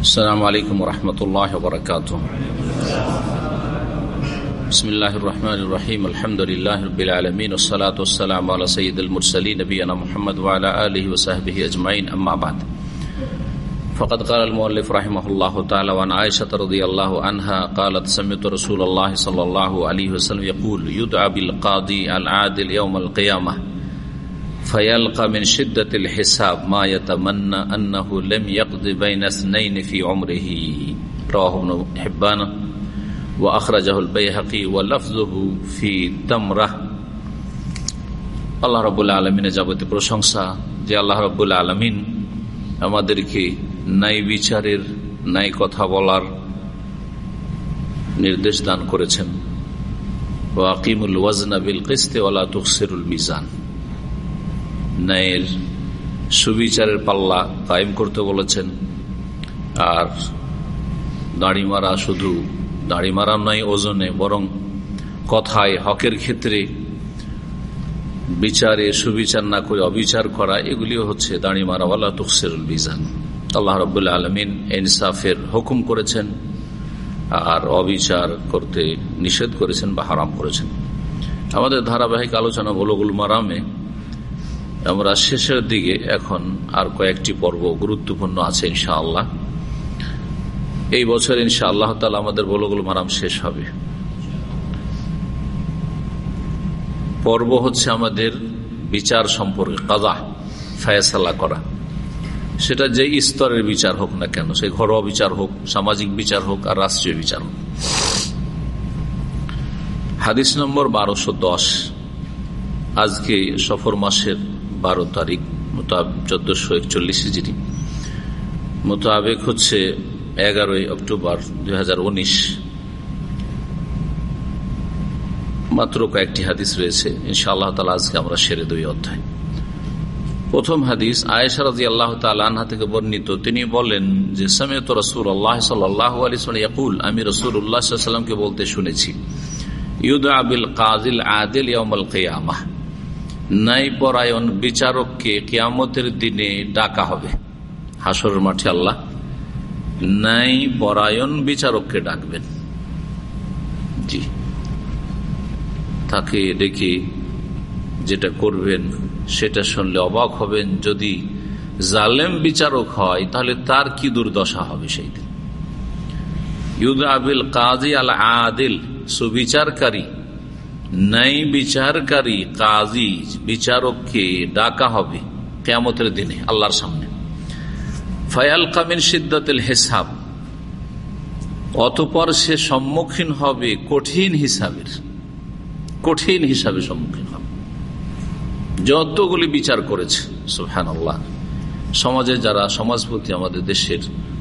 السلام عليكم ورحمة الله وبركاته. بسم الله الرحمن الرحيم. الحمد لله رب العالمين والصلاة والسلام على سيد المرسلين نبينا محمد وعلى آله وصحبه أجمعين أما بعد. فقد قال المؤلف رحمه الله تعالى وعن عائشة رضي الله عنها قالت سمعت رسول الله صلى الله عليه وسلم يقول يدعى بالقاضي العادل يوم القيامة. Foil come in সিদ্দাতিল হিসাব মা ইয়াতামান্না আন্নাহু লাম ইয়াকদি বাইনা ইসনাইন ফি উমরিহি রাওয়াহু হিব্বান ওয়া আখরাজাহুল ওয়া লাফযুহু ফি আল্লাহ রাব্বুল যাবতীয় প্রশংসা যে আল্লাহ রাব্বুল আলামিন আমাদেরকে নাই বিচারের নাই কথা বলার নির্দেশ দান করেছেন। ওয়াকিমুল ওয়াজনা বিল কিস্তে ওয়ালা তুকসিরুল মিজান। ন্যায়ের সুবিচারের পাল্লা কায়েম করতে বলেছেন। আর দাড়ি মারা শুধু দাড়ি মারা নয়, ওজনে, বরং কথায়, হকের ক্ষেত্রে বিচারে সুবিচার না করে অবিচার করা, এগুলিও হচ্ছে দাঁড়ি মারাওয়ালা তুকসিরুল বিজান আল্লাহ রবুল্লা আলমিন ইনসাফের হুকুম করেছেন আর অবিচার করতে নিষেধ করেছেন বা হারাম করেছেন। আমাদের ধারাবাহিক আলোচনা বলগুল মারামে আমরা শেষের দিকে এখন আর কয়েকটি পর্ব গুরুত্বপূর্ণ আছে ইনশাআল্লাহ। এই বছর ইনশা আল্লাহ তালা আমাদের বলগুল মারাম শেষ হবে। পর্ব হচ্ছে আমাদের বিচার সম্পর্কে কাজা ফায়সালা করা। সেটা যে স্তরের বিচার হোক না কেন, সে ঘরোয়া বিচার হোক, সামাজিক বিচার হোক আর রাষ্ট্রীয় বিচার হোক। হাদিস নম্বর বারোশো দশ। আজকে সফর মাসের বারো তারিখ চোদ্দশো একচল্লিশ হিজড়ি মোতাবেক হচ্ছে এগারোই অক্টোবর দুই হাজার উনিশ। মাত্র কয়েকটি হাদিস রয়েছে, ইনশাআল্লাহ তালা আজকে আমরা সেরে দুই অধ্যায়। প্রথম হাদিস, আয়েশা রাজি আল্লাহ তালা থেকে বর্ণিত, তিনি বলেন যে সমেত রসুল আল্লাহ সাল্লাহ আলিয়াকুল আমি রসুল উল্লাহামকে বলতে শুনেছি, ইউদ আবিল কাজিল আদিল ইয়ামল কেয়ামাহ। নাই পরায়ণ বিচারককে কিয়ামতের দিনে ডাকা হবে। হাসর মাঠে আল্লাহ নাই পরায়ণ বিচারককে ডাকবেন। জি। তাকে ডেকে যেটা করবেন, সেটা শুনলে অবাক হবেন। যদি জালেম বিচারক হয়, তাহলে তার কি দুর্দশা হবে সেই দিন? ইউদ আবিল কাজী আল আদিল সুবিচারকারী নাই বিচারকারী, কাজী, বিচারককে ডাকা হবে কেমতের দিনে আল্লাহর সামনে। ফয়াল কামিন সিদ্দাতের হেসাব। অতপর সে সম্মুখীন হবে কঠিন হিসাবের। কঠিন হিসাবে সম্মুখীন হবে। যতগুলি বিচার করেছে সুহান আল্লাহ সমাজে যারা সমাজপতি আমাদের দেশের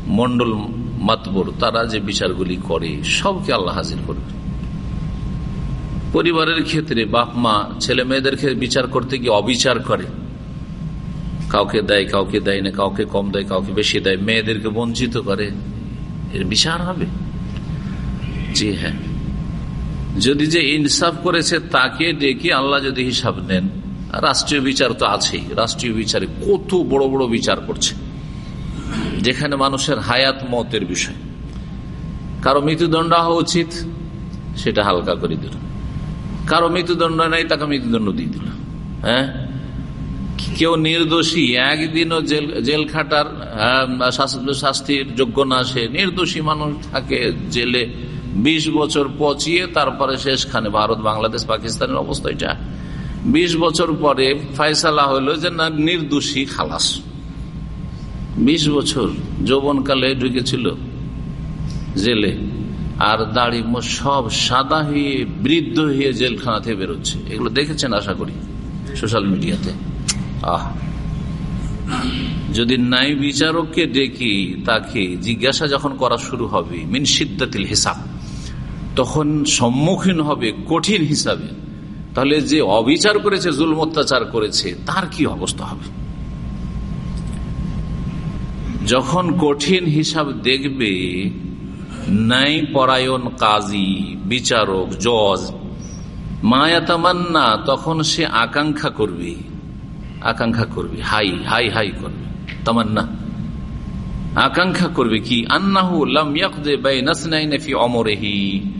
মন্ডল মাতবর, তারা যে বিচারগুলি করে, সবকে আল্লাহ হাজির করবে। পরিবারের ক্ষেত্রে বাপ মা, ছেলে মেয়েদের বিচার করতে গিয়ে অবিচার করে। কাউকে দেয় কাউকে দেয় না, কাউকে কম দেয়, কাউকে বেশি দেয়, মেয়েদেরকে বঞ্চিত করে। এর বিচার হবে। জি হ্যাঁ। যদি যে ইনসাফ করেছে, তাকে ডেকে আল্লাহ যদি হিসাব নেন রাষ্ট্রীয় বিচার তো আছেই। রাষ্ট্রীয় বিচারে কত বড় বড় বিচার করছে। যেখানে মানুষের হায়াত মতের বিষয়। কারও মৃত্যুদণ্ড হওয়া উচিত, সেটা হালকা করে দিল। কারও মৃত্যুদণ্ড নাই, তাকে মৃত্যুদণ্ড দিয়ে দিল। হ্যাঁ? কেউ নির্দোষী একদিনও জেল জেল খাটার শাস্তির যোগ্য না, সে নির্দোষী মানুষ থাকে জেলে বিশ বছর পচিয়ে তারপরে শেষখানে ভারত, বাংলাদেশ, পাকিস্তানের অবস্থা এটা। বিশ বছর পরে ফয়সালা হলো যে না, নির্দোষী খালাস। বিশ বছর যৌবনকালে ঢুকেছিল জেলে। আর দাড়ি সব সাদা হয়ে বৃদ্ধ হয়ে জেলখানা থেকে বেরোচ্ছে। এগুলো দেখেছেন আশা করি সোশ্যাল মিডিয়াতে। আহ। যদি নাই বিচারককে ডেকে তাকে জিজ্ঞাসা যখন করা শুরু হবে, মিন সিদ্ধাতিল হিসাব, তখন সম্মুখীন হবে কঠিন হিসাবে। তাহলে যে অবিচার করেছে জুল অত্যাচার করেছে, তার কি অবস্থা হবে? যখন কঠিন হিসাব দেখবে নাই পরায়ণ কাজী, বিচারক, জজ। মায়াতামান্না তখন সে আকাঙ্ক্ষা করবে। আকাঙ্ক্ষা করবে, হাই হাই হাই করবে। তামান্না। আকাঙ্ক্ষা করবে কি? আন্নাহু অমরেহি।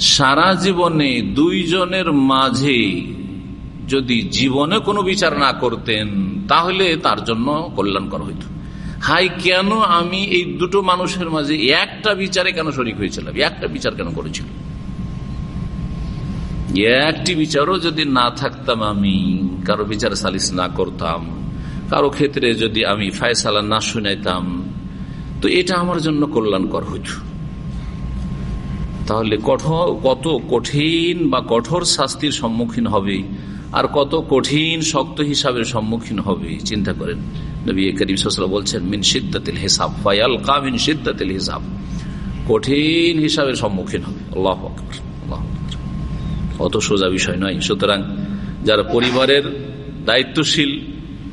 সারা জীবনে দুইজনের মাঝে যদি জীবনে কোনো বিচার না করতেন, তাহলে তার জন্য কল্যাণকর হইত। হাই, কেন আমি এই দুটো মানুষের মাঝে একটা বিচারে কেন শরিক হয়েছিলাম? একটা বিচার কেন করেছিল? একটি বিচারও যদি না থাকতাম আমি, কারও বিচার সালিস না করতাম, কারও ক্ষেত্রে যদি আমি ফায়সালা না শুনাইতাম, তো এটা আমার জন্য কল্যাণকর হইত। তাহলে কঠোর কত কঠিন বা কঠোর শাস্তির সম্মুখীন হবে, আর কত কঠিন শক্ত হিসাবের সম্মুখীন হবে, চিন্তা করেন। নবী করিম বলছেন, মিন সিদ্দাতিল হিসাব ফায়াল কা মিন সিদ্দাতিল হিসাব। কঠিন হিসাবের সম্মুখীন হবে। আল্লাহ অত সোজা বিষয় নয়। সুতরাং যারা পরিবারের দায়িত্বশীল,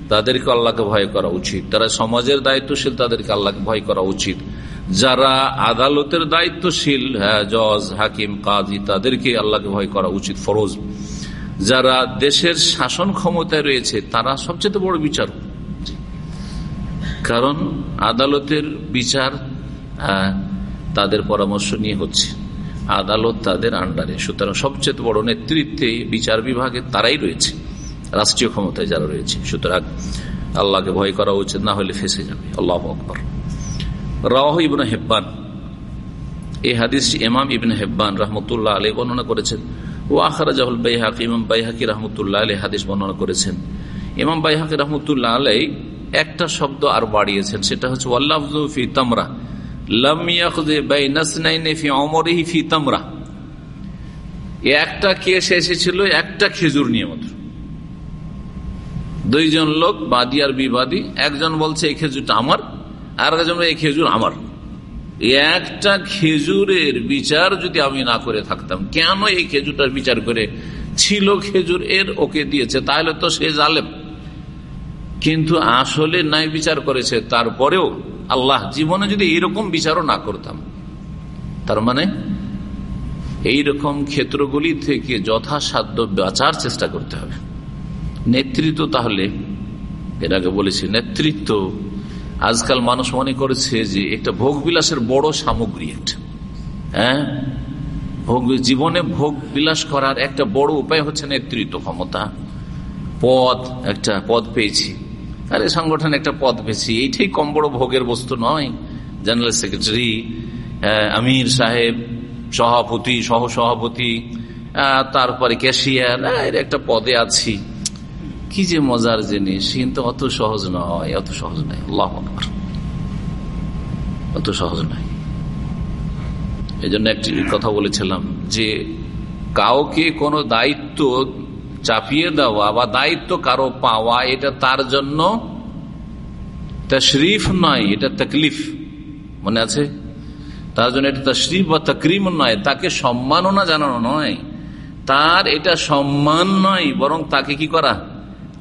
তাদেরকে আল্লাহকে ভয় করা উচিত। তারা সমাজের দায়িত্বশীল, তাদেরকে আল্লাহকে ভয় করা উচিত। যারা আদালতের দায়িত্বশীল হ্যাঁ জজ, হাকিম, কাজী, তাদেরকে আল্লাহকে ভয় করা উচিত, ফরজ। যারা দেশের শাসন ক্ষমতায় রয়েছে, তারা সবচেয়ে বড় বিচার কারণ আদালতের বিচার তাদের পরামর্শ নিয়ে হচ্ছে। আদালত তাদের আন্ডারে। সুতরাং সবচেয়ে বড় নেতৃত্বে বিচার বিভাগে তারাই রয়েছে, রাষ্ট্রীয় ক্ষমতায় যারা রয়েছে। সুতরাং আল্লাহকে ভয় করা উচিত, না হলে ফেসে যাবে। আল্লাহ আকবর। রাহ ইবন হেব্বান, এই হাদিস এমাম ইবিন হেব্বান রহমতুল্লাহ আলী বর্ণনা করেছেন। ও আখারা জাহুল বাইহাক, ইমাম বাইহাকি রহমতুল্লাহ আলী হাদিস বর্ণনা করেছেন। ইমাম বাইহাকি রহমতুল্লাহ আলাই একটা শব্দ আর বাড়িয়েছেন, সেটা হচ্ছে ওয়াল্লাফি তামরা। একটা কেস এসেছিল, একটা খেজুর নিয়ে মাত্র। দুইজন লোক, বাদী আর বিবাদী, একজন বলছে, এই খেজুরটা আমার, আর একজন এই খেজুর আমার। একটা খেজুরের বিচার যদি আমি না করে থাকতাম, কেন এই খেজুরটার বিচার করে? ছিল খেজুর, এর ওকে দিয়েছে, তাহলে তো সে জালেম। কিন্তু আসলে নাই বিচার করেছে, তারপরেও আল্লাহ জীবনে যদি এরকম বিচারও না করতাম, তার মানে এই রকম ক্ষেত্রগুলি থেকে যথাসাধ্য বাঁচার চেষ্টা করতে হবে। নেতৃত্ব তাহলে, এর আগে বলেছি, নেতৃত্ব। আজকাল মানুষ মনে করেছে যে একটা ভোগ বিলাসের বড় সামগ্রী হ্যাঁ? ভোগ, জীবনে ভোগ বিলাস করার একটা বড় উপায় হচ্ছে নেতৃত্ব ক্ষমতা। পদ, একটা পদ পেয়েছি। আরে সংগঠন একটা পদ পেয়েছি এইটাই কম বড় ভোগের বস্তু নয় জেনারেল সেক্রেটারি আমির সাহেব, সভাপতি সহ সভাপতি তারপরে ক্যাশিয়ার একটা পদে আছি। কি যে মজার জিনিস কিন্তু অত সহজ নয়, অত সহজ নয়। আল্লাহ অত সহজ নয়। এই জন্য একটি কথা বলেছিলাম যে, কাউকে কোনো দায়িত্ব চাপিয়ে দেওয়া বা দায়িত্ব কারও পাওয়া, এটা তার জন্য তশরিফ নয়, এটা তকলিফ। মনে আছে? তার জন্য এটা তশরিফ বা তকরিম নয়, তাকে সম্মাননা জানানো নয়। তার এটা সম্মান নয়, বরং তাকে কি করা?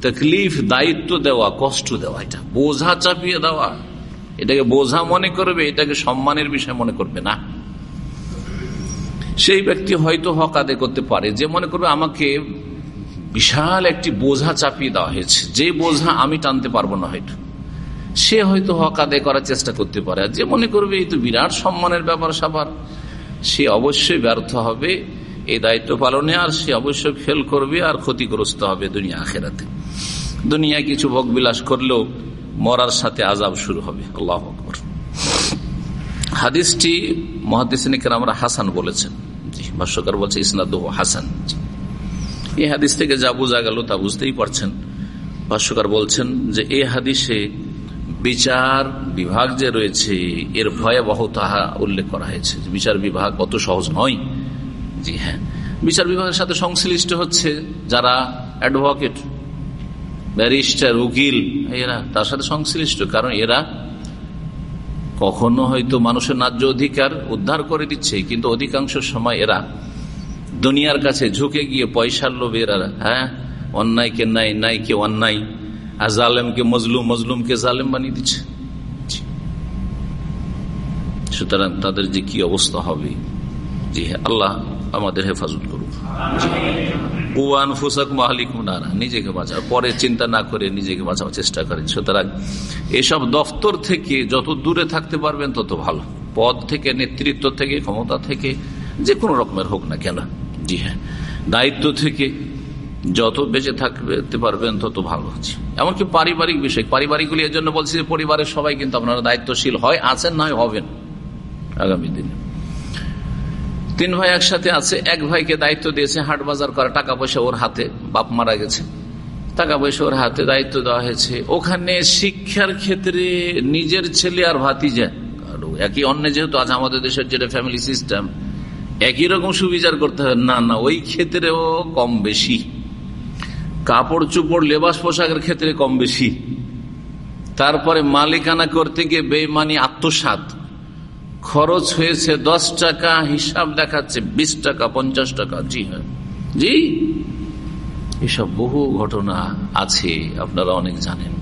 তকলিফ, দায়িত্ব দেওয়া, কষ্ট দেওয়া, এটা বোঝা চাপিয়ে দেওয়া। এটাকে বোঝা মনে করবে, এটাকে সম্মানের বিষয় মনে করবে না। সেই ব্যক্তি হয়তো হক আদায় করতে পারে, যে মনে করবে আমাকে বিশাল একটি বোঝা চাপিয়ে দেওয়া হয়েছে। যে বোঝা আমি টানতে পারব না হয়তো। সে হয়তো হক আদায় করার চেষ্টা করতে পারে। যে মনে করবে, এই তো বিরাট সম্মানের ব্যাপার সাবার সে অবশ্যই ব্যর্থ হবে, এই দায়িত্ব পালনে, আর সে অবশ্যই ফেল করবে, আর ক্ষতিগ্রস্ত হবে দুনিয়া আখেরাতে। দুনিয়া কিছু ভোগ বিলাস করলেও মরার সাথে আজাব শুরু হবে। আল্লাহ আকবর। হাদিসটি মহাদিসিনিকের আমরা হাসান বলেছেন। ভাষ্যকার বলছে ইসনাদ হাসান। এই হাদিস থেকে যা বোঝা গেল তা বুঝতেই পারছেন। ভাষ্যকার বলছেন যে এই হাদিসে বিচার বিভাগ যে রয়েছে, এর ভয়াবহতা উল্লেখ করা হয়েছে। বিচার বিভাগ অত সহজ নয়। জি হ্যাঁ। বিচার বিভাগের সাথে সংশ্লিষ্ট হচ্ছে যারা অ্যাডভোকেট, ব্যারিস্টার, উকিল, এরা তার সাথে সংশ্লিষ্ট। কারণ এরা কখনো হয়তো মানুষের ন্যায্য অধিকার উদ্ধার করে দিচ্ছে, কিন্তু অধিকাংশ সময় এরা দুনিয়ার কাছে ঝুঁকে গিয়ে পয়সার লোভে এরা হ্যাঁ? অন্যায়কে নাই নাইকে অন্যায়। আর জালেমকে মজলুম মজলুমকে জালেম বানিয়ে দিচ্ছে। সুতরাং তাদের যে কি অবস্থা হবে জি আল্লাহ আমাদের হেফাজত করুক। ওয়ান ফুসাক নিজেকে বাঁচাও। পরে চিন্তা না করে নিজেকে বাঁচাবার চেষ্টা করেন। সুতরাং এসব দফতর থেকে যত দূরে থাকতে পারবেন তত ভালো। পদ থেকে, নেতৃত্ব থেকে, ক্ষমতা থেকে যে কোনো রকমের হোক না কেন। জি হ্যাঁ। দায়িত্ব থেকে যত বেঁচে থাকতে পারবেন, তত ভালো হচ্ছে এমনকি পারিবারিক বিষয়, পারিবারিকগুলি এর জন্য বলছি যে পরিবারের সবাই কিন্তু আপনারা দায়িত্বশীল হয়, আছেন নয় হবেন আগামী দিনে। তিন ভাই একসাথে আছে, এক ভাইকে দায়িত্ব দিয়েছে, হাট বাজার করা, টাকা পয়সা ওর হাতে, বাপ মারা গেছে। টাকা পয়সা ওর হাতে দায়িত্ব দেওয়া হয়েছে। ওখানে শিক্ষার ক্ষেত্রে নিজের ছেলে আর ভাতিজা, একই অন্য যেহেতু আছে, আমাদের দেশের যেটা ফ্যামিলি সিস্টেম একই রকম সুবিচার করতে হবে না না, ওই ক্ষেত্রেও কম বেশি। কাপড় চুপড়, লেবাস পোশাকের ক্ষেত্রে কম বেশি। তারপরে মালিকানা করতে গিয়ে বেমানি আত্মসাত খরচ হয়েছে দশ টাকা, হিসাব দেখাচ্ছে বিশ টাকা, পঞ্চাশ টাকা। জি হ্যাঁ। জি, এসব বহু ঘটনা আছে, আপনারা অনেক জানেন।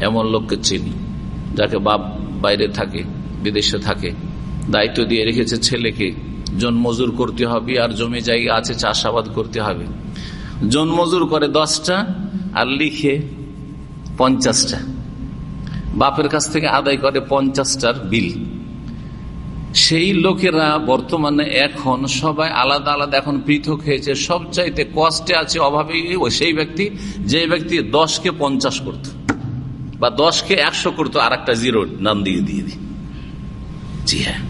এমন লোককে চিনি, যাকে বাপ বাইরে থাকে, বিদেশে থাকে, দায়িত্ব দিয়ে রেখেছে ছেলেকে। জন্মজুর করতে হবে আর জমি জায়গা আছে, চাষাবাদ করতে হবে। জন্মজুর করে দশটা আর লিখে পঞ্চাশটা। বাপের কাছ থেকে আদায় করে পঞ্চাশটার বিল। সেই লোকেরা বর্তমানে এখন সবাই আলাদা আলাদা, এখন পৃথক হয়েছে। সব চাইতে কষ্টে আছে, অভাবে সেই ব্যক্তি, যে ব্যক্তি দশকে পঞ্চাশ করত বা দশকে একশো করতো আর একটা জিরো নাম দিয়ে দিয়ে দি জি হ্যাঁ।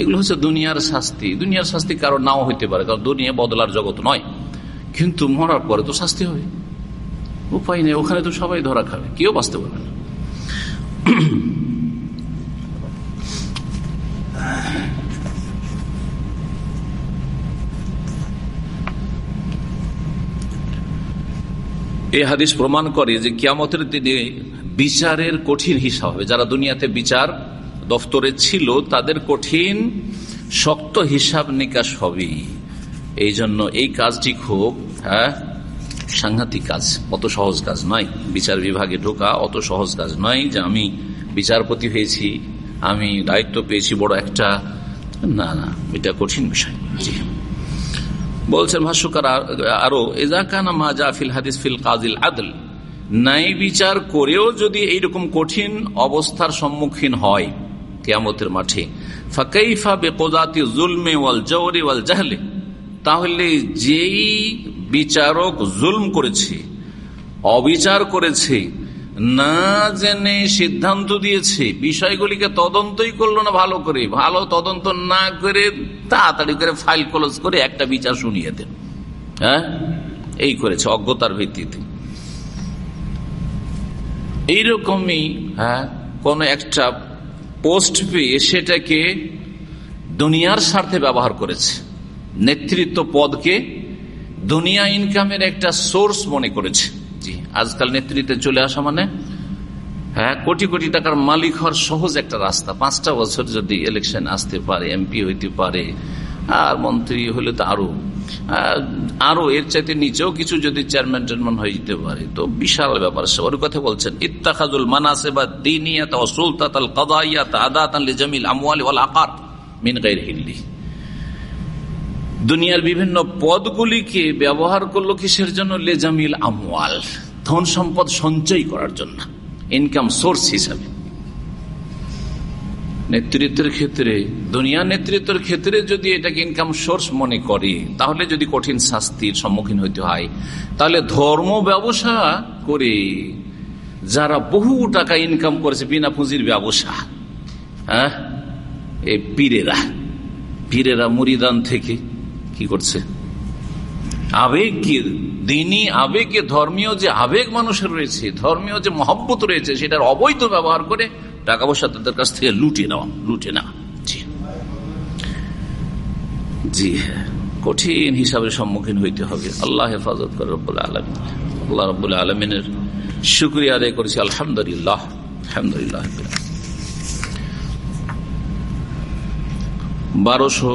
এগুলো হচ্ছে দুনিয়ার শাস্তি। দুনিয়ার শাস্তি কারও নাও হইতে পারে, কারণ দুনিয়া বদলার জগৎ নয়। কিন্তু মরার পরে তো শাস্তি হবে। উপায় নেই, ওখানে তো সবাই ধরা খাবে, কেউ বাঁচতে পারবে না। এই হাদিস প্রমাণ করে যে কিয়ামতের দিনে বিচারের কঠিন হিসাব হবে। যারা দুনিয়াতে বিচার দফতরে ছিল, তাদের কঠিন, শক্ত হিসাব নিকাশ হবে এই জন্য এই কাজটি খুব হ্যাঁ সাংঘাতিক কাজ, অত সহজ কাজ নয়। বিচার বিভাগে ঢোকা অত সহজ কাজ নয় যে আমি বিচারপতি হয়েছি, আমি দায়িত্ব পেয়েছি বড় একটা, না না, এটা কঠিন বিষয়। জি। বলছেন ভাষ্যকার আরও এজাকানা মা জাফিল হাদিস ফিল কাজিল আদল ন্যায় বিচার করেও যদি এইরকম কঠিন অবস্থার সম্মুখীন হয় কেয়ামতের মাঠে। তাহলে যেই বিচারক জুলম করেছে, অবিচার করেছে, না জেনে সিদ্ধান্ত দিয়েছে, বিষয়গুলিকে তদন্তই করল না ভালো করে, ভালো তদন্ত না করে তাড়াতাড়ি করে ফাইল ক্লোজ করে একটা বিচার শুনিয়ে দেন। হ্যাঁ? এই করেছে, অজ্ঞতার ভিত্তিতে। এইরকমই হ্যাঁ কোন একটা পোস্ট পেয়ে সেটাকে দুনিয়ার স্বার্থে ব্যবহার করেছে। নেতৃত্ব পদকে দুনিয়া ইনকামের একটা সোর্স মনে করেছে। জি, আজকাল নেতৃত্বে চলে আসা মানে হ্যাঁ কোটি কোটি টাকার মালিক হওয়ার সহজ একটা রাস্তা। পাঁচটা বছর যদি ইলেকশন আসতে পারে এমপি হইতে পারে, আর মন্ত্রী হলে তো আরও আরও এর চাইতে নিচেও কিছু যদি চেয়ারম্যান টেয়ারম্যান হয়ে যেতে পারে, তো বিশাল ব্যাপার সে। ওর কথা বলছেন ইত্তাখাজুল মানাসে বা দিনিয়াত সুলতাত আল আদাত জামিল আমওয়ালি ওয়াল হিল্লি। দুনিয়ার বিভিন্ন পদগুলিকে ব্যবহার করল কিসের জন্য? লেজামিল আমওয়াল, ধন সম্পদ সঞ্চয় করার জন্য ইনকাম সোর্স হিসাবে। নেতৃত্বের ক্ষেত্রে, দুনিয়া নেতৃত্বের ক্ষেত্রে যদি এটাকে ইনকাম সোর্স মনে করে, তাহলে যদি কঠিন শাস্তির সম্মুখীন হইতে হয়, তাহলে ধর্ম ব্যবসা করে যারা বহু টাকা ইনকাম করেছে বিনা পুঁজির ব্যবসা হ্যাঁ? এই পীরেরা পীরেরা মুরিদান থেকে কি করছে? আবেগ কি দিনই আবেগে ধর্মীয় যে আবেগ মানুষের রয়েছে, ধর্মীয় যে মহব্বত রয়েছে, সেটার অবৈধ ব্যবহার করে টাকা পয়সা তাদের কাছ থেকে লুটে নেওয়া লুটে না জি। জি হ্যাঁ। কঠিন হিসাবে সম্মুখীন হইতে হবে। আল্লাহ হেফাজত করে রব্বুল আলম আল্লাহ রব্বুল আলমিনের শুক্রিয়া আদায় করেছি। আলহামদুলিল্লাহ। আলহামদুলিল্লাহ বারোশো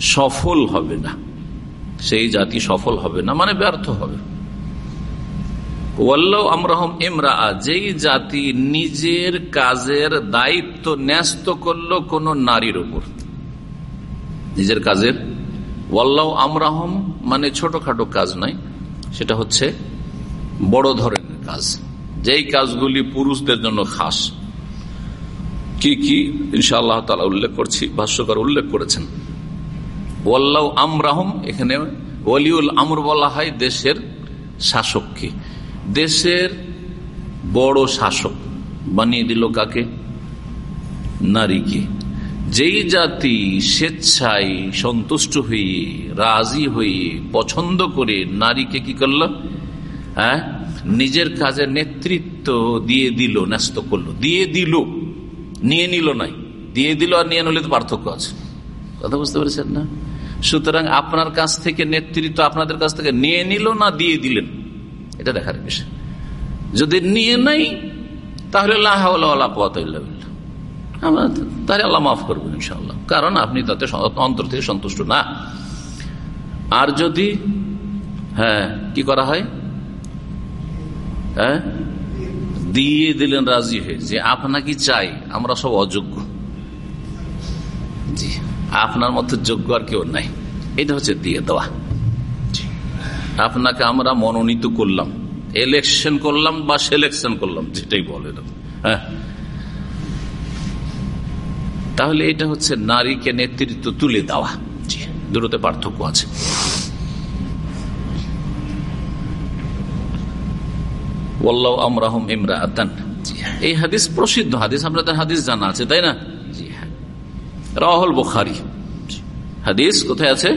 সফল হবে না। সেই জাতি সফল হবে না মানে ব্যর্থ হবে। যেই জাতি নিজের কাজের দায়িত্ব ন্যস্ত করল কোন নারীর উপর। নিজের কাজের? ওয়াল্লাহ আমরাহম মানে ছোটখাটো কাজ নয়, সেটা হচ্ছে বড় ধরনের কাজ। যেই কাজগুলি পুরুষদের জন্য খাস। কি কি? ইনশাআল্লাহ তালা উল্লেখ করছি, ভাষ্যকর উল্লেখ করেছেন। ওয়াল্লাহ আমরাহম, এখানে ওয়ালিউল আমর বলা হয় দেশের শাসককে। দেশের বড় শাসক, বানিয়ে দিল কাকে? নারীকে। যেই জাতি স্বেচ্ছায় সন্তুষ্ট হয়ে, রাজি হয়ে, পছন্দ করে নারীকে কি করল? হ্যাঁ? নিজের কাজে নেতৃত্ব দিয়ে দিল, ন্যস্ত করল। দিয়ে দিল, নিয়ে নিল নাই। দিয়ে দিল আর নিয়ে নিলে তো পার্থক্য আছে। কথা বুঝতে পেরেছেন না? সুতরাং আপনার কাছ থেকে নেতৃত্ব আপনাদের কাছ থেকে নিয়ে নিল না দিয়ে দিলেন? এটা দেখার বিষয়। যদি নিয়ে নাই, তাহলে তাহলে আল্লাহ মাফ করবেন ইনশাল্লাহ কারণ আপনি তাতে অন্তর থেকে সন্তুষ্ট না। আর যদি হ্যাঁ কি করা হয়? হ্যাঁ? দিয়ে দিলেন রাজি হয়ে। যে আপনাকে চাই, আমরা সব অযোগ্য। জি। আপনার মতো যোগ্য আর কেউ নাই। এটা হচ্ছে দিয়ে দেওয়া। আপনাকে আমরা মনোনীত করলাম। ইলেকশন করলাম বা সিলেকশন করলাম, যেটাই বলে হ্যাঁ? তাহলে এটা হচ্ছে নারীকে নেতৃত্ব তুলে দেওয়া। দূরতে পার্থক্য আছে। এই হাদিস প্রসিদ্ধ। হাদিস আপনাদের হাদিস জানা আছে, তাই না? রাহুল বুখারি। হাদিস কোথায় আছে?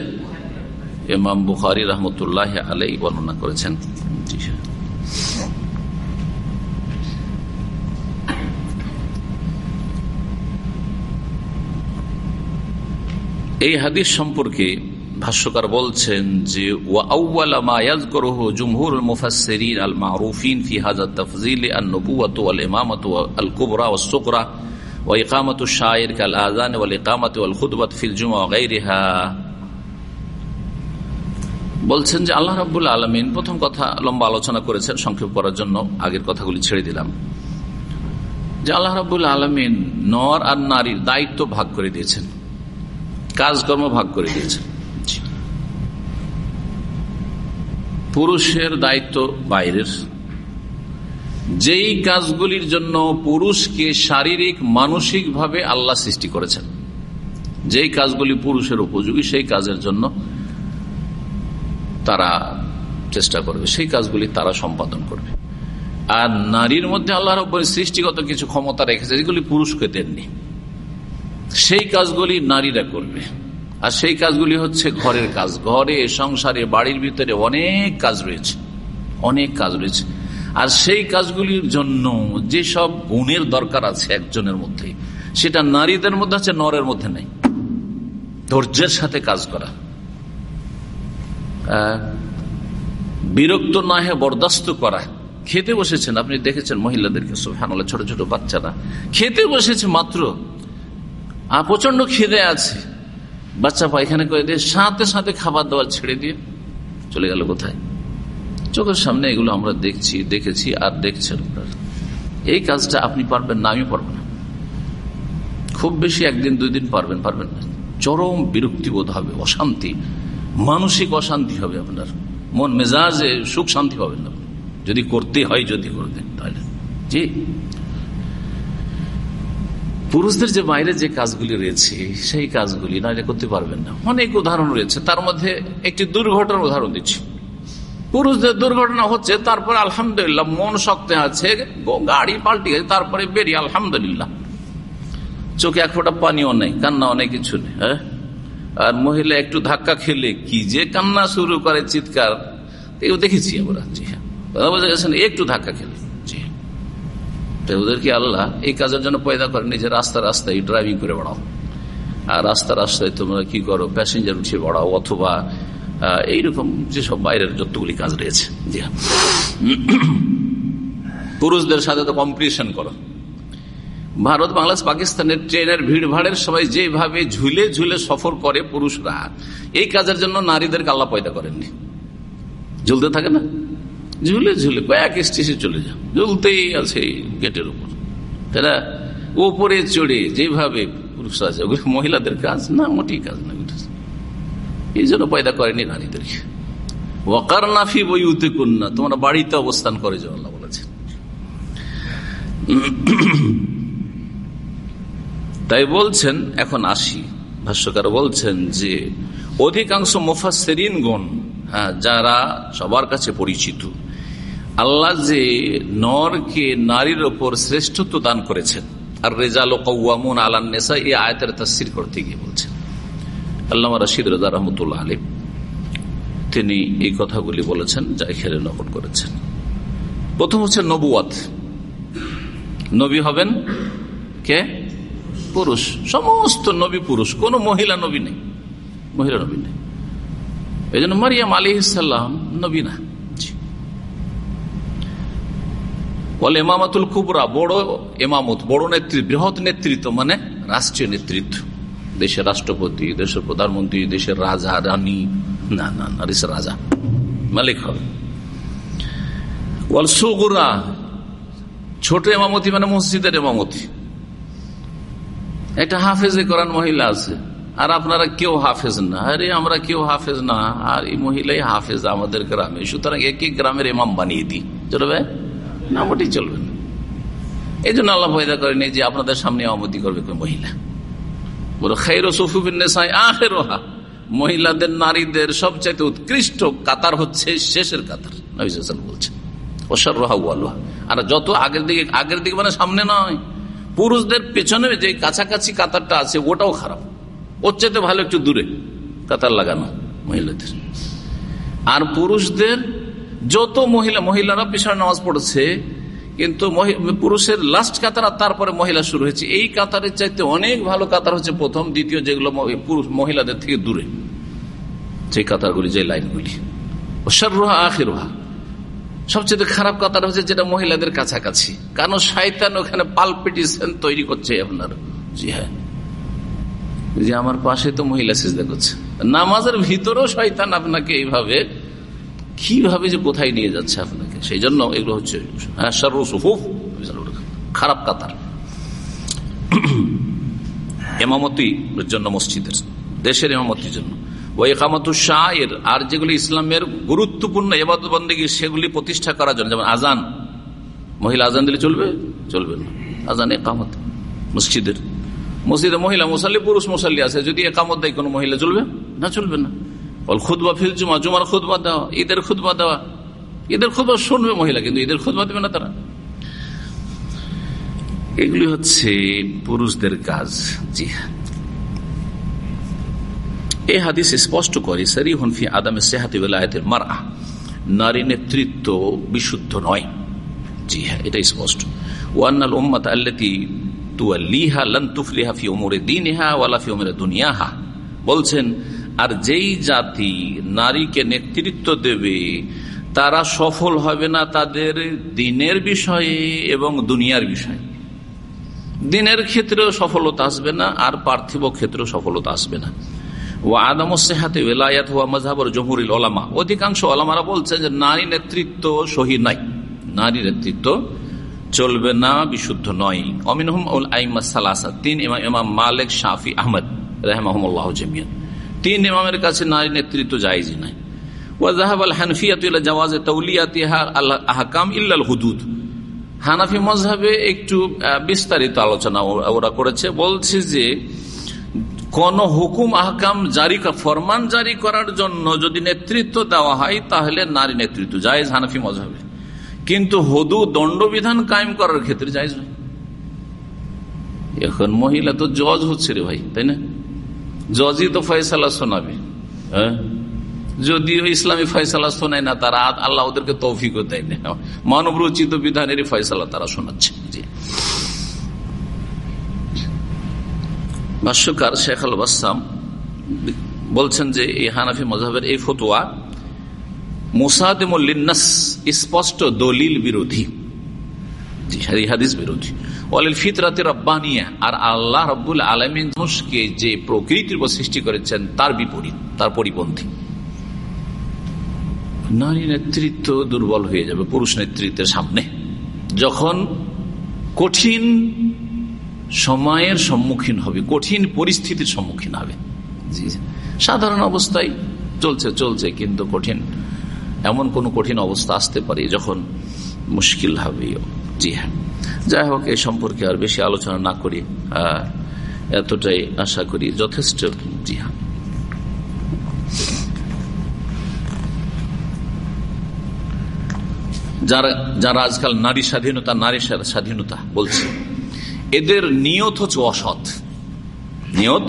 ইমাম বুখারি রহমতুল্লাহ আলাই বর্ণনা করেছেন। এই হাদিস সম্পর্কে ভাষ্যকার বলছেন যে জুমহুর বলছেন যে আল্লাহ রাব্বুল আলামিন প্রথম কথা লম্বা আলোচনা করেছেন সংক্ষেপ করার জন্য, আগের কথাগুলি ছেড়ে দিলাম। যে আল্লাহ রাব্বুল আলামিন নর আর নারীর দায়িত্ব ভাগ করে দিয়েছেন, কাজকর্ম ভাগ করে দিয়েছেন। পুরুষের দায়িত্ব বাইরের যেই কাজগুলির জন্য পুরুষকে শারীরিক মানসিক ভাবে আল্লাহ সৃষ্টি করেছেন, যেই কাজগুলি পুরুষের উপযোগী, সেই কাজের জন্য তারা চেষ্টা করবে, সেই কাজগুলি তারা সম্পাদন করবে। আর নারীর মধ্যে আল্লাহর উপরে সৃষ্টিগত কিছু ক্ষমতা রেখেছে, যেগুলি পুরুষকে দেননি। সেই কাজগুলি নারীরা করবে। আর সেই কাজগুলি হচ্ছে ঘরের কাজ। ঘরে, সংসারে, বাড়ির ভিতরে অনেক কাজ রয়েছে, অনেক কাজ রয়েছে। আর সেই কাজগুলির জন্য যেসব গুণের দরকার আছে একজনের মধ্যে, সেটা নারীদের মধ্যে আছে, নরের মধ্যে নেই। ধৈর্যের সাথে কাজ করা। বিরক্ত না হয়ে বরদাস্ত করা। খেতে বসেছেন, আপনি দেখেছেন মহিলাদেরকে ছোট ছোট বাচ্চারা। খেতে বসেছে মাত্র। প্রচণ্ড খিদে আছে। বাচ্চা পায়খানা করে দিয়ে সাথে সাথে খাবার দাবার ছেড়ে দিয়ে চলে গেল কোথায়? চোখের সামনে এগুলো আমরা দেখছি, দেখেছি আর দেখছেন এই কাজটা আপনি পারবেন না আমি পারব না। খুব বেশি একদিন, দুই দিন পারবেন পারবেন না। চরম বিরক্তিবোধ হবে, অশান্তি, মানসিক অশান্তি হবে আপনার। মন মেজাজে সুখ শান্তি পাবেন না যদি করতে হয়, যদি করতেন তাহলে। জি। পুরুষদের যে বাইরে যে কাজগুলি রয়েছে, সেই কাজগুলি নারীরা করতে পারবেন না। অনেক উদাহরণ রয়েছে, তার মধ্যে একটি দুর্ঘটনার উদাহরণ দিচ্ছি। পুরুষদের দুর্ঘটনা হচ্ছে, তারপরে আলহামদুলিল্লাহ মন শক্ত আছে গাড়ি পাল্টি গেছে, তারপরে বেরিয়ে, আলহামদুলিল্লাহ। চোখে এক ফোটা পানিও নেই, কান্না অনেক কিছু নেই হ্যাঁ? আর মহিলা একটু ধাক্কা খেলে কি যে কান্না শুরু করে চিৎকার দেখেছি আমরা, জি হ্যাঁ। একটু ধাক্কা খেলে ওদেরকে আল্লাহ এই কাজের জন্য পয়দা করেনি যে রাস্তা রাস্তায় ড্রাইভিং করে বেড়াও। আর রাস্তা রাস্তায় তোমরা কি করো প্যাসেঞ্জার উঠিয়ে বাড়াও, অথবা এইরকম যেসব বাইরের যতগুলি কাজ রয়েছে, জি হ্যাঁ। পুরুষদের সাথে তো কম্পিটিশন করো। ভারত, বাংলাদেশ, পাকিস্তানের ট্রেনের ভিড় ভাড়ের সবাই যেভাবে ঝুলে ঝুলে সফর করে পুরুষরা, এই কাজের জন্য নারীদের কাল্লা পয়দা করেননি। ঝুলতে থাকে না? ঝুলে ঝুলে কয়েক স্টেশে চলে যাও। ঝুলতেই আছে গেটের উপর। তারা ওপরে চড়ে যেভাবে পুরুষরা আছে, ওগুলো মহিলাদের কাজ না মোটি কাজ না এই জন্য পয়দা করেনি নারীদেরকে। ওয়াকার নাফি বই উতে কন্যা তোমরা বাড়িতে অবস্থান করে যে আল্লাহ বলেছে তাই বলছেন, এখন আসি। ভাষ্যকার বলছেন যে, অধিকাংশ মুফাসেরিন গণ হ্যাঁ যারা সবার কাছে পরিচিত, আল্লাহ যে নরকে নারীর ওপর শ্রেষ্ঠত্ব দান করেছেন, আর রেজাল কৌয়ামুন আলান্নেসা এই আয়তের তাসির করতে গিয়ে বলছেন। আল্লাহ রশিদ রাজা রহমতুল্লাহ আলী তিনি এই কথাগুলি বলেছেন যা এখানে নকল করেছেন। প্রথম হচ্ছে নবুয়াত নবী হবেন কে? পুরুষ। সমস্ত নবী পুরুষ। কোন মহিলা নবী নেই। মহিলা নবী নেই। এই জন্য মারিয়াম আলী ইসাল্লাম নবী না। বলে এমামাতুল কুবরা, বড় এমামত বড় নেতৃত্ব, বৃহৎ নেতৃত্ব মানে রাষ্ট্রীয় নেতৃত্ব। দেশের রাষ্ট্রপতি, দেশের প্রধানমন্ত্রী, দেশের রাজা, রানী। না না না, দেশের রাজা। মালিক হবে। ছোট এমামতি মানে মসজিদের এমামতি। একটা হাফেজে করান মহিলা আছে। আর আপনারা কেউ হাফেজ না। আরে, আমরা কেউ হাফেজ না। আর এই মহিলাই হাফেজ আমাদের গ্রামে। সুতরাং এক এক গ্রামের এমাম বানিয়ে দিই। চলবে? না মোটি চলবে না। এই জন্য আল্লাহ পয়দা করেনি যে আপনাদের সামনে আমতি করবে কোন মহিলা। মহিলাদের, নারীদের সবচাইতে উৎকৃষ্ট কাতার হচ্ছে শেষের কাতার বলছে ওসার রোহা আর যত আগের দিকে আগের দিকে মানে সামনে নয়। পুরুষদের পেছনে যে কাছাকাছি কাতারটা আছে, ওটাও খারাপ। ওর চাইতে ভালো একটু দূরে কাতার লাগানো মহিলাদের। আর পুরুষদের, যত মহিলা, মহিলারা পেছনে নামাজ পড়েছে কিন্তু পুরুষের লাস্ট কাতার আর তারপরে মহিলা শুরু হয়েছে। এই কাতারের চাইতে অনেক ভালো কাতার হচ্ছে প্রথম, দ্বিতীয়, যেগুলো পুরুষ, মহিলাদের থেকে দূরে। সেই কাতারগুলি, যে লাইনগুলি। রোহা আখের রোহা সবচেয়ে খারাপ কাতার হচ্ছে যেটা মহিলাদের কাছাকাছি। কারণ শয়তান ওখানে পালপিটিশন তৈরি করছে আপনার? জি হ্যাঁ। যে আমার পাশে তো মহিলা সিজদা করছে। নামাজের ভিতরেও শয়তান আপনাকে এইভাবে, কীভাবে যে কোথায় নিয়ে যাচ্ছে আপনাকে? সেই জন্য এগুলো হচ্ছে হ্যাঁ খারাপ কাতার। এমামতির জন্য মসজিদের, দেশের এমামতির জন্য। আর যেগুলি ইসলামের গুরুত্বপূর্ণ এবাদ বন্দী সেগুলি প্রতিষ্ঠা করার জন্য, যেমন আজান। মহিলা আজান দিলে চলবে? চলবে না। আজান একামত, মসজিদের। মসজিদে মহিলা মুসাল্লি, পুরুষ মুসাল্লি আছে, যদি একামত দেয়, কোনো মহিলা চলবে? না চলবে না। বল খুদবা ফিল জুমা, জুমার খুদবা দেওয়া, ঈদের খুদবা দেওয়া। ঈদের খুদবা শুনবে মহিলা, কিন্তু ঈদের খুদবা দেবে না তারা। এগুলি হচ্ছে পুরুষদের কাজ। জি। এই হাদিস স্পষ্ট করে সারি হনফি আদামে সেহাতি বেলায়তের মারা নারী নেতৃত্ব বিশুদ্ধ নয়। জি হ্যাঁ এটাই স্পষ্ট। ওয়ান্নাল উম্মাত আল্লাতি তুয়াল্লিহা লান তুফলিহা ফি উমরে দিনহা ওয়ালা ফি উমরে দুনিয়াহা। বলছেন, আর যেই জাতি নারীকে নেতৃত্ব দেবে তারা সফল হবে না তাদের দিনের বিষয়ে এবং দুনিয়ার বিষয়ে। দিনের ক্ষেত্রেও সফলতা আসবে না, আর পার্থিব ক্ষেত্রেও সফলতা আসবে না। ও আদম সেহাতে বেলায়াত হওয়া মজাবর জহুরিল ওলামা অধিকাংশ ওলামারা বলছে যে নারী নেতৃত্ব সহি নাই। নারী নেতৃত্ব চলবে না, বিশুদ্ধ নয়। আইমা সালাসা। তিন ইমাম মালিক শাফি আহমদ রহমাহমুল্লাহ তিন ইমামের কাছে নারী নেতৃত্ব জায়জ নাই। ওয়াজাহাব আল হানফিয়াতুল্লাহ জাওয়াজে তৌলিয়াতিহা আল্লাহ আহকাম ইল্লাল হুদুদ। হানাফি মজহাবে একটু বিস্তারিত আলোচনা ওরা করেছে। বলছে যে, কোন হুকুম আহকাম জারি ফরমান জারি করার জন্য যদি নেতৃত্ব দেওয়া হয়, তাহলে নারী নেতৃত্ব, জায়েজ হানাফি মজহাবে কিন্তু হদু দণ্ডবিধান কায়েম করার ক্ষেত্রে জায়েজ নয়। এখন মহিলা তো জজ হচ্ছে রে ভাই, তাই না? জজই তো ফয়সালা শোনাবে হ্যাঁ? যদিও ইসলামী ফয়সালা শোনায় না, তারা আল্লাহ ওদেরকে তৌফিকও দেয় না। মানব রচিত বিধানেরই ফয়সালা তারা শোনাচ্ছে। ভাষ্যকার শেখ আল বাসাম বলছেন যে এই হানাফি মজাহের এই ফতুয়া মুসাদিমুল্লিনাস স্পষ্ট দলিল বিরোধী। আর আল্লাহ রব্বুল যে প্রকৃতির সৃষ্টি করেছেন, তার বিপরীত, তার পরিপন্থী। নারী নেতৃত্ব দুর্বল হয়ে যাবে পুরুষ নেতৃত্বের সামনে। যখন কঠিন সময়ের সম্মুখীন হবে, কঠিন পরিস্থিতির সম্মুখীন হবে। জি সাধারণ অবস্থায় চলছে চলছে, কিন্তু কঠিন, এমন কোন কঠিন অবস্থা আসতে পারে যখন মুশকিল হবে। জি হ্যাঁ। যাই হোক এই সম্পর্কে আর বেশি আলোচনা না করি এতটাই আশা করি যথেষ্ট জি হ্যাঁ যারা যারা আজকাল নারী স্বাধীনতা নারী স্বাধীনতা বলছে। এদের নিয়ত হচ্ছে অসৎ। নিয়ত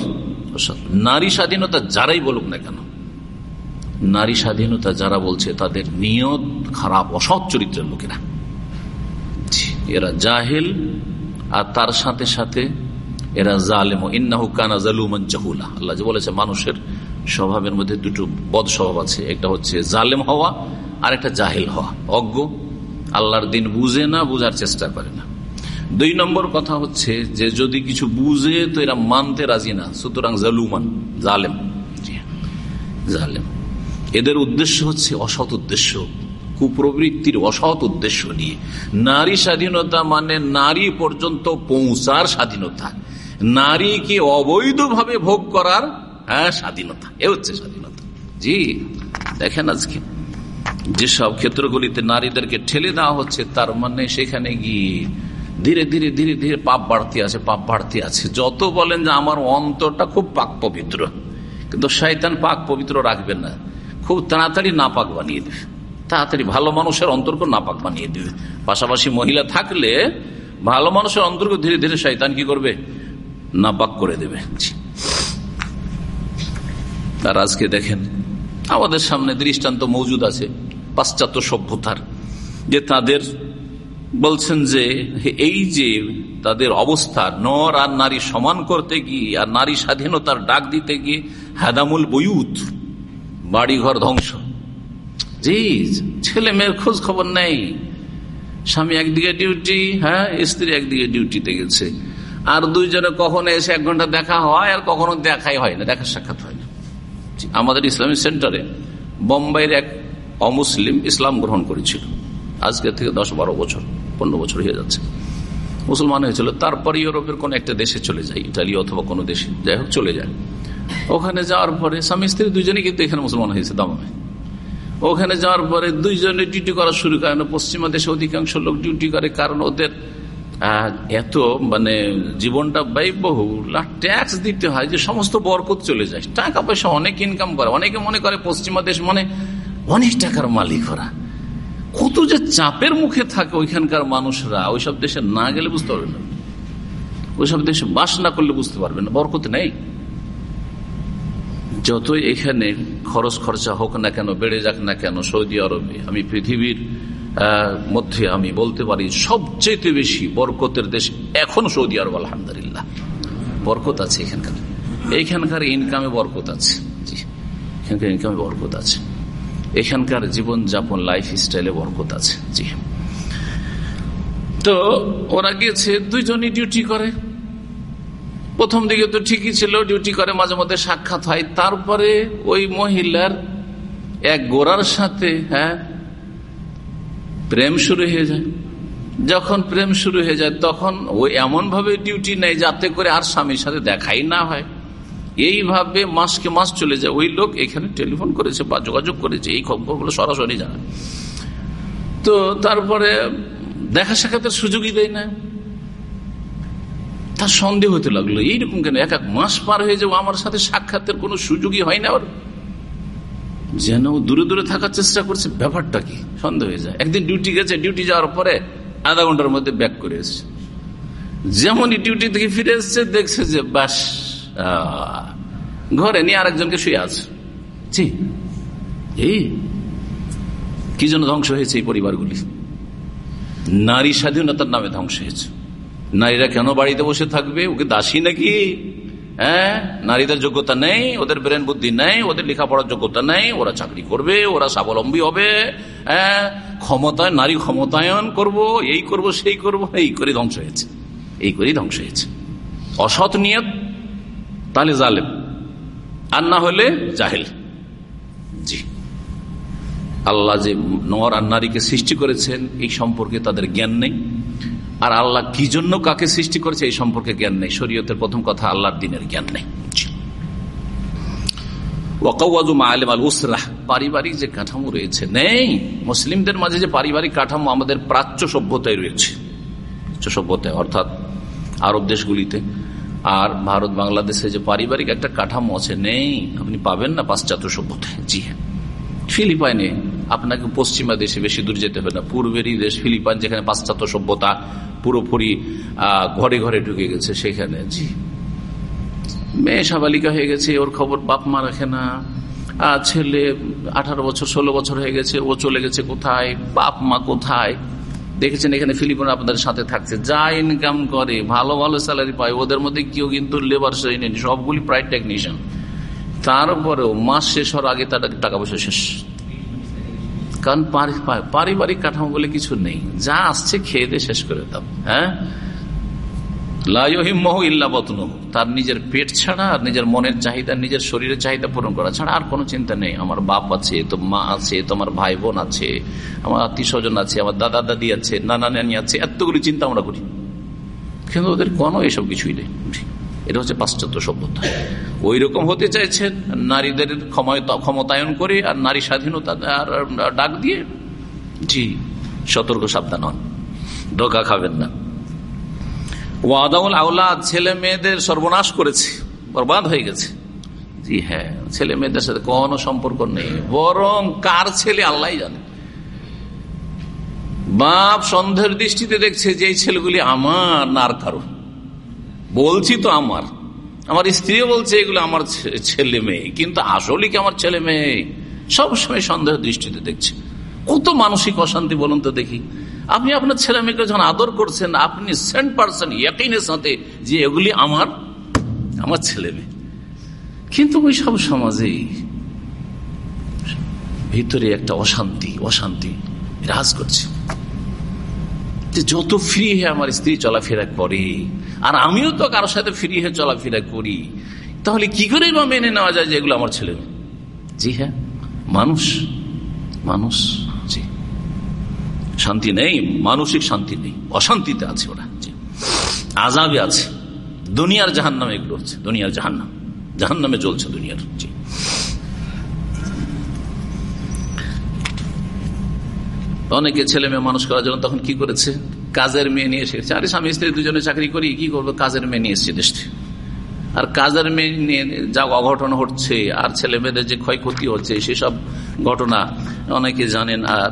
অসৎ। নারী স্বাধীনতা যারাই বলুক না কেন, নারী স্বাধীনতা যারা বলছে, তাদের নিয়ত খারাপ, অসৎ চরিত্রের লোকেরা। এরা জাহেল, আর তার সাথে সাথে এরা জালেম। ইন্নাহু কানা জালুমান জাহুলা। আল্লাহ যে বলেছে, মানুষের স্বভাবের মধ্যে দুটো বদ স্বভাব আছে। একটা হচ্ছে জালেম হওয়া আর একটা জাহেল হওয়া। অজ্ঞ, আল্লাহর দিন বুঝে না, বুঝার চেষ্টা করে না। দুই নম্বর কথা হচ্ছে যে যদি কিছু বুঝে, তো এরা মানতে রাজি না। সুতরাং জালুমান, জালেম। জালেম। এদের উদ্দেশ্য হচ্ছে অসৎ উদ্দেশ্য, কুপ্রবৃত্তির অসৎ উদ্দেশ্য নিয়ে। নারী স্বাধীনতা মানে নারী পর্যন্ত পৌঁছার স্বাধীনতা। নারীকে অবৈধভাবে ভোগ করার হ্যাঁ স্বাধীনতা। এ হচ্ছে স্বাধীনতা। জি, দেখেন আজকে। যেসব ক্ষেত্রগুলিতে নারীদেরকে ঠেলে দেওয়া হচ্ছে, তার মানে সেখানে গিয়ে ধীরে ধীরে ধীরে ধীরে পাপ বাড়তি আছে, পাপ বাড়তি আছে। যত বলেন যে আমার অন্তরটা খুব পাক পবিত্র, কিন্তু শয়তান পাক পবিত্র রাখবেন না। খুব তাড়াতাড়ি নাপাক বানিয়ে দেবে। তাড়াতাড়ি ভালো মানুষের অন্তর্ক নাপাক বানিয়ে দেবে। পাশাপাশি মহিলা থাকলে ভালো মানুষের অন্তর্ক ধীরে ধীরে শয়তান কি করবে? নাপাক করে দেবে। আর আজকে দেখেন, আমাদের সামনে দৃষ্টান্ত মজুদ আছে। পাশ্চাত্য সভ্যতার, যে তাদের বলছেন যে এই যে তাদের অবস্থা, নর আর নারী সমান করতে গিয়ে, আর নারী স্বাধীনতার ডাক দিতে গিয়ে হাদামুল বয়ুত, বাড়িঘর ধ্বংস। জি, ছেলে মেয়ের খোঁজ খবর নেই। স্বামী একদিকে ডিউটি হ্যাঁ স্ত্রী একদিকে ডিউটিতে গেছে। আর দুইজনে কখনো এসে এক ঘণ্টা দেখা হয়, আর কখনো দেখাই হয় না, দেখা সাক্ষাৎ হয় না। আমাদের ইসলামিক সেন্টারে বোম্বাইয়ের এক অমুসলিম ইসলাম গ্রহণ করেছিল। আজকে থেকে দশ বারো বছর, পনেরো বছর হয়ে যাচ্ছে। মুসলমান হয়েছিল তারপর ইউরোপের কোন একটা দেশে চলে যায়, ইটালি অথবা কোনো দেশে, যাই হোক চলে যায়। ওখানে যাওয়ার পরে স্বামী স্ত্রী দুজনে কিন্তু এখানে মুসলমান হয়েছে দামে ওখানে যাওয়ার পরে দুইজনে ডিউটি করা শুরু করে পশ্চিমা দেশে অধিকাংশ লোক ডিউটি করে, কারণ ওদের এত মানে জীবনটা ব্যয়বহুল ট্যাক্স দিতে হয় যে সমস্ত বরকত চলে যায়। টাকা পয়সা অনেক ইনকাম করে, অনেকে মনে করে পশ্চিমা দেশ মানে অনেক টাকার মালিক ওরা। কত যে চাপের মুখে থাকে ওইখানকার মানুষরা, ওইসব দেশে না গেলে বুঝতে পারবেন না। ওইসব দেশে বাস না করলে বুঝতে পারবেন না, বরকত নেই। যতই এখানে খরচ খরচা হোক না কেন, বেড়ে যাক না কেন, সৌদি আরবে, আমি পৃথিবীর মধ্যে আমি বলতে পারি সবচেয়ে বেশি বরকতের দেশ এখন সৌদি আরব, আলহামদুলিল্লাহ। বরকত আছে এখানকার। এইখানকার ইনকামে বরকত আছে। এখানকার ইনকামে বরকত আছে। এখানকার জীবন যাপন লাইফ স্টাইলে বরকত আছে। জি। তো ওরা গিয়েছে, দুইজনই ডিউটি করে। প্রথম দিকে তো ঠিকই ছিল ডিউটি করে, মাঝে মধ্যে সাক্ষাৎ হয়। তারপরে ওই মহিলার এক গোড়ার সাথে হ্যাঁ প্রেম শুরু হয়ে যায়। যখন প্রেম শুরু হয়ে যায়, তখন ওই এমন ভাবে ডিউটি নেয় যাতে করে আর স্বামীর সাথে দেখাই না হয়। এইভাবে মাসকে মাস চলে যায়। ওই লোক এখানে টেলিফোন করেছে বা যোগাযোগ করেছে, এই খবরগুলো সরাসরি জানা। তো তারপরে দেখা সাক্ষাতের সুযোগই দেয় না। তার সন্দেহ হতে লাগল, এইরকম কেন? এক এক মাস পার হয়ে যাব আমার সাথে সাক্ষাতের কোনো সুযোগই হয় না যেন দূরে দূরে থাকার চেষ্টা করছে, ব্যাপারটা কি? সন্দেহ হয়ে যায়। একদিন ডিউটি গেছে ডিউটি যাওয়ার পরে আধা ঘণ্টার মধ্যে ব্যাক করে এসছে। যেমনই ডিউটি থেকে ফিরে এসছে, দেখছে যে বাস ঘরে নিয়ে আরেকজনকে শুয়ে আছে। জি। এই কি জন্য ধ্বংস হয়েছে এই পরিবারগুলি? নারী স্বাধীনতার নামে ধ্বংস হয়েছে। নারীরা কেন বাড়িতে বসে থাকবে? ওকে দাসী নাকি? হ্যাঁ নারীদের যোগ্যতা নেই ওদের ব্রেন বুদ্ধি নেই ওদের লেখাপড়ার যোগ্যতা নেই ওরা চাকরি করবে ওরা স্বাবলম্বী হবে। হ্যাঁ ক্ষমতায় নারী ক্ষমতায়ন করব এই করব সেই করব এই করে ধ্বংস হয়েছে। এই করেই ধ্বংস হয়েছে। অসৎ নিয়ত তাহলে জালেম। আর না হলে জাহেল। জি। আল্লাহ যে নর আর নারীকে সৃষ্টি করেছেন, এই সম্পর্কে তাদের জ্ঞান নেই। আর আল্লাহ কি জন্য কাকে সৃষ্টি করেছে, এই সম্পর্কে জ্ঞান নেই। শরীয়তের প্রথম কথা, আল্লাহর দিনের জ্ঞান নেই। পারিবারিক যে কাঠামো রয়েছে, নেই। মুসলিমদের মাঝে যে পারিবারিক কাঠামো আমাদের প্রাচ্য সভ্যতায় রয়েছে। সভ্যতায়, অর্থাৎ আরব দেশগুলিতে। আর ভারত বাংলাদেশে যে পারিবারিক একটা কাঠামো আছে, নেই। আপনি পাবেন না পাশ্চাত্য সভ্যতায়। জি হ্যাঁ। ফিলিপাইনে আপনাকে পশ্চিমা দেশে বেশি দূর যেতে হবে না। পূর্বেরই দেশ ফিলিপাইন, যেখানে পাশ্চাত্য সভ্যতা পুরোপুরি ঘরে ঘরে ঢুকে গেছে, সেখানে। জি। মেয়ে সাবালিকা হয়ে গেছে, ওর খবর বাপ মা রাখে না। ছেলে আঠারো বছর, ষোলো বছর হয়ে গেছে, ও চলে গেছে কোথায়? বাপ মা কোথায়? দেখেছেন এখানে ফিলিপিন আপনাদের সাথে থাকছে। যা ইনকাম করে, ভালো ভালো স্যালারি পায়, ওদের মধ্যে কেউ কিন্তু লেবার শ্রেণি সবগুলি প্রায় টেকনিশিয়ান তারপরেও মাস শেষ হওয়ার আগে তার টাকা পয়সা শেষ। কারণ পারিবারিক কাঠামো বলে কিছু নেই। যা আসছে খেয়ে শেষ করে দাও হ্যাঁ? তার নিজের পেট ছাড়া আর নিজের মনের চাহিদা, নিজের শরীরের চাহিদা পূরণ করা ছাড়া আর কোনো চিন্তা নেই। আমার বাপ আছে তো মা আছে তো আমার ভাই বোন আছে, আমার আত্মীয় স্বজন আছে, আমার দাদা দাদি আছে নানা নানি আছে, এতগুলি চিন্তা আমরা করি। কিন্তু ওদের কোনো এসব কিছুই নেই। এটা হচ্ছে পাশ্চাত্য সভ্যতা। ওই রকম হতে চাইছেন নারীদের ক্ষমতায়ন করে আর নারী স্বাধীনতা ডাক দিয়ে। জি, সতর্ক সাবধান হন। ধোকা খাবেন না। ওয়াদাউল আউলাদ ছেলে মেয়েদের সর্বনাশ করেছে, বরবাদ হয়ে গেছে। জি হ্যাঁ ছেলে মেয়েদের সাথে কোনো সম্পর্ক নেই, বরং কার ছেলে আল্লাহ জানে। বাপ সন্ধ্যের দৃষ্টিতে দেখছে যে এই ছেলেগুলি আমার না আর কারও। বলছি তো আমার। আমার স্ত্রীও বলছে, এগুলো আমার ছেলে মেয়ে। কিন্তু আসলে কি আমার ছেলে মেয়ে? সবসময় সন্দেহ দৃষ্টিতে দেখছে। কত মানসিক অশান্তি বলুন তো দেখি। আপনি আপনার ছেলে মেয়েকে যখন আদর করছেন, আপনি সেন্ট পার্সেন্ট ইয়াকিনের সাথে যে এগুলি আমার আমার ছেলে মেয়ে কিন্তু ওই সব সমাজে ভিতরে একটা অশান্তি অশান্তি রাজ করছে। যে যত ফ্রি হয়ে আমার স্ত্রী চলাফেরা করে, আর আমিও তো কারোর সাথে ফ্রি হয়ে চলাফেরা করি, তাহলে কি করে বা মেনে নেওয়া যায় যে এগুলো আমার ছেলে মেয়ে জি হ্যাঁ মানুষ মানুষ। শান্তি নেই, মানসিক শান্তি নেই, অশান্তিতে আছে ওরা। আজাবে আছে। দুনিয়ার জাহান নামে এগুলো হচ্ছে, দুনিয়ার জাহান নাম জাহান নামে চলছে দুনিয়ার অনেকে ছেলে মেয়ে মানুষ করার জন্য তখন কি করেছে? কাজের মেয়ে নিয়ে এসেছে আরে স্বামী, স্ত্রী দুজনে চাকরি করি, কি করব? কাজের মেয়ে নিয়ে এসছে দেশটি আর কাজের মেয়ে নিয়ে যা অঘটন হচ্ছে, আর ছেলে মেয়েদের যে ক্ষয়ক্ষতি হচ্ছে, সেসব ঘটনা অনেকে জানেন। আর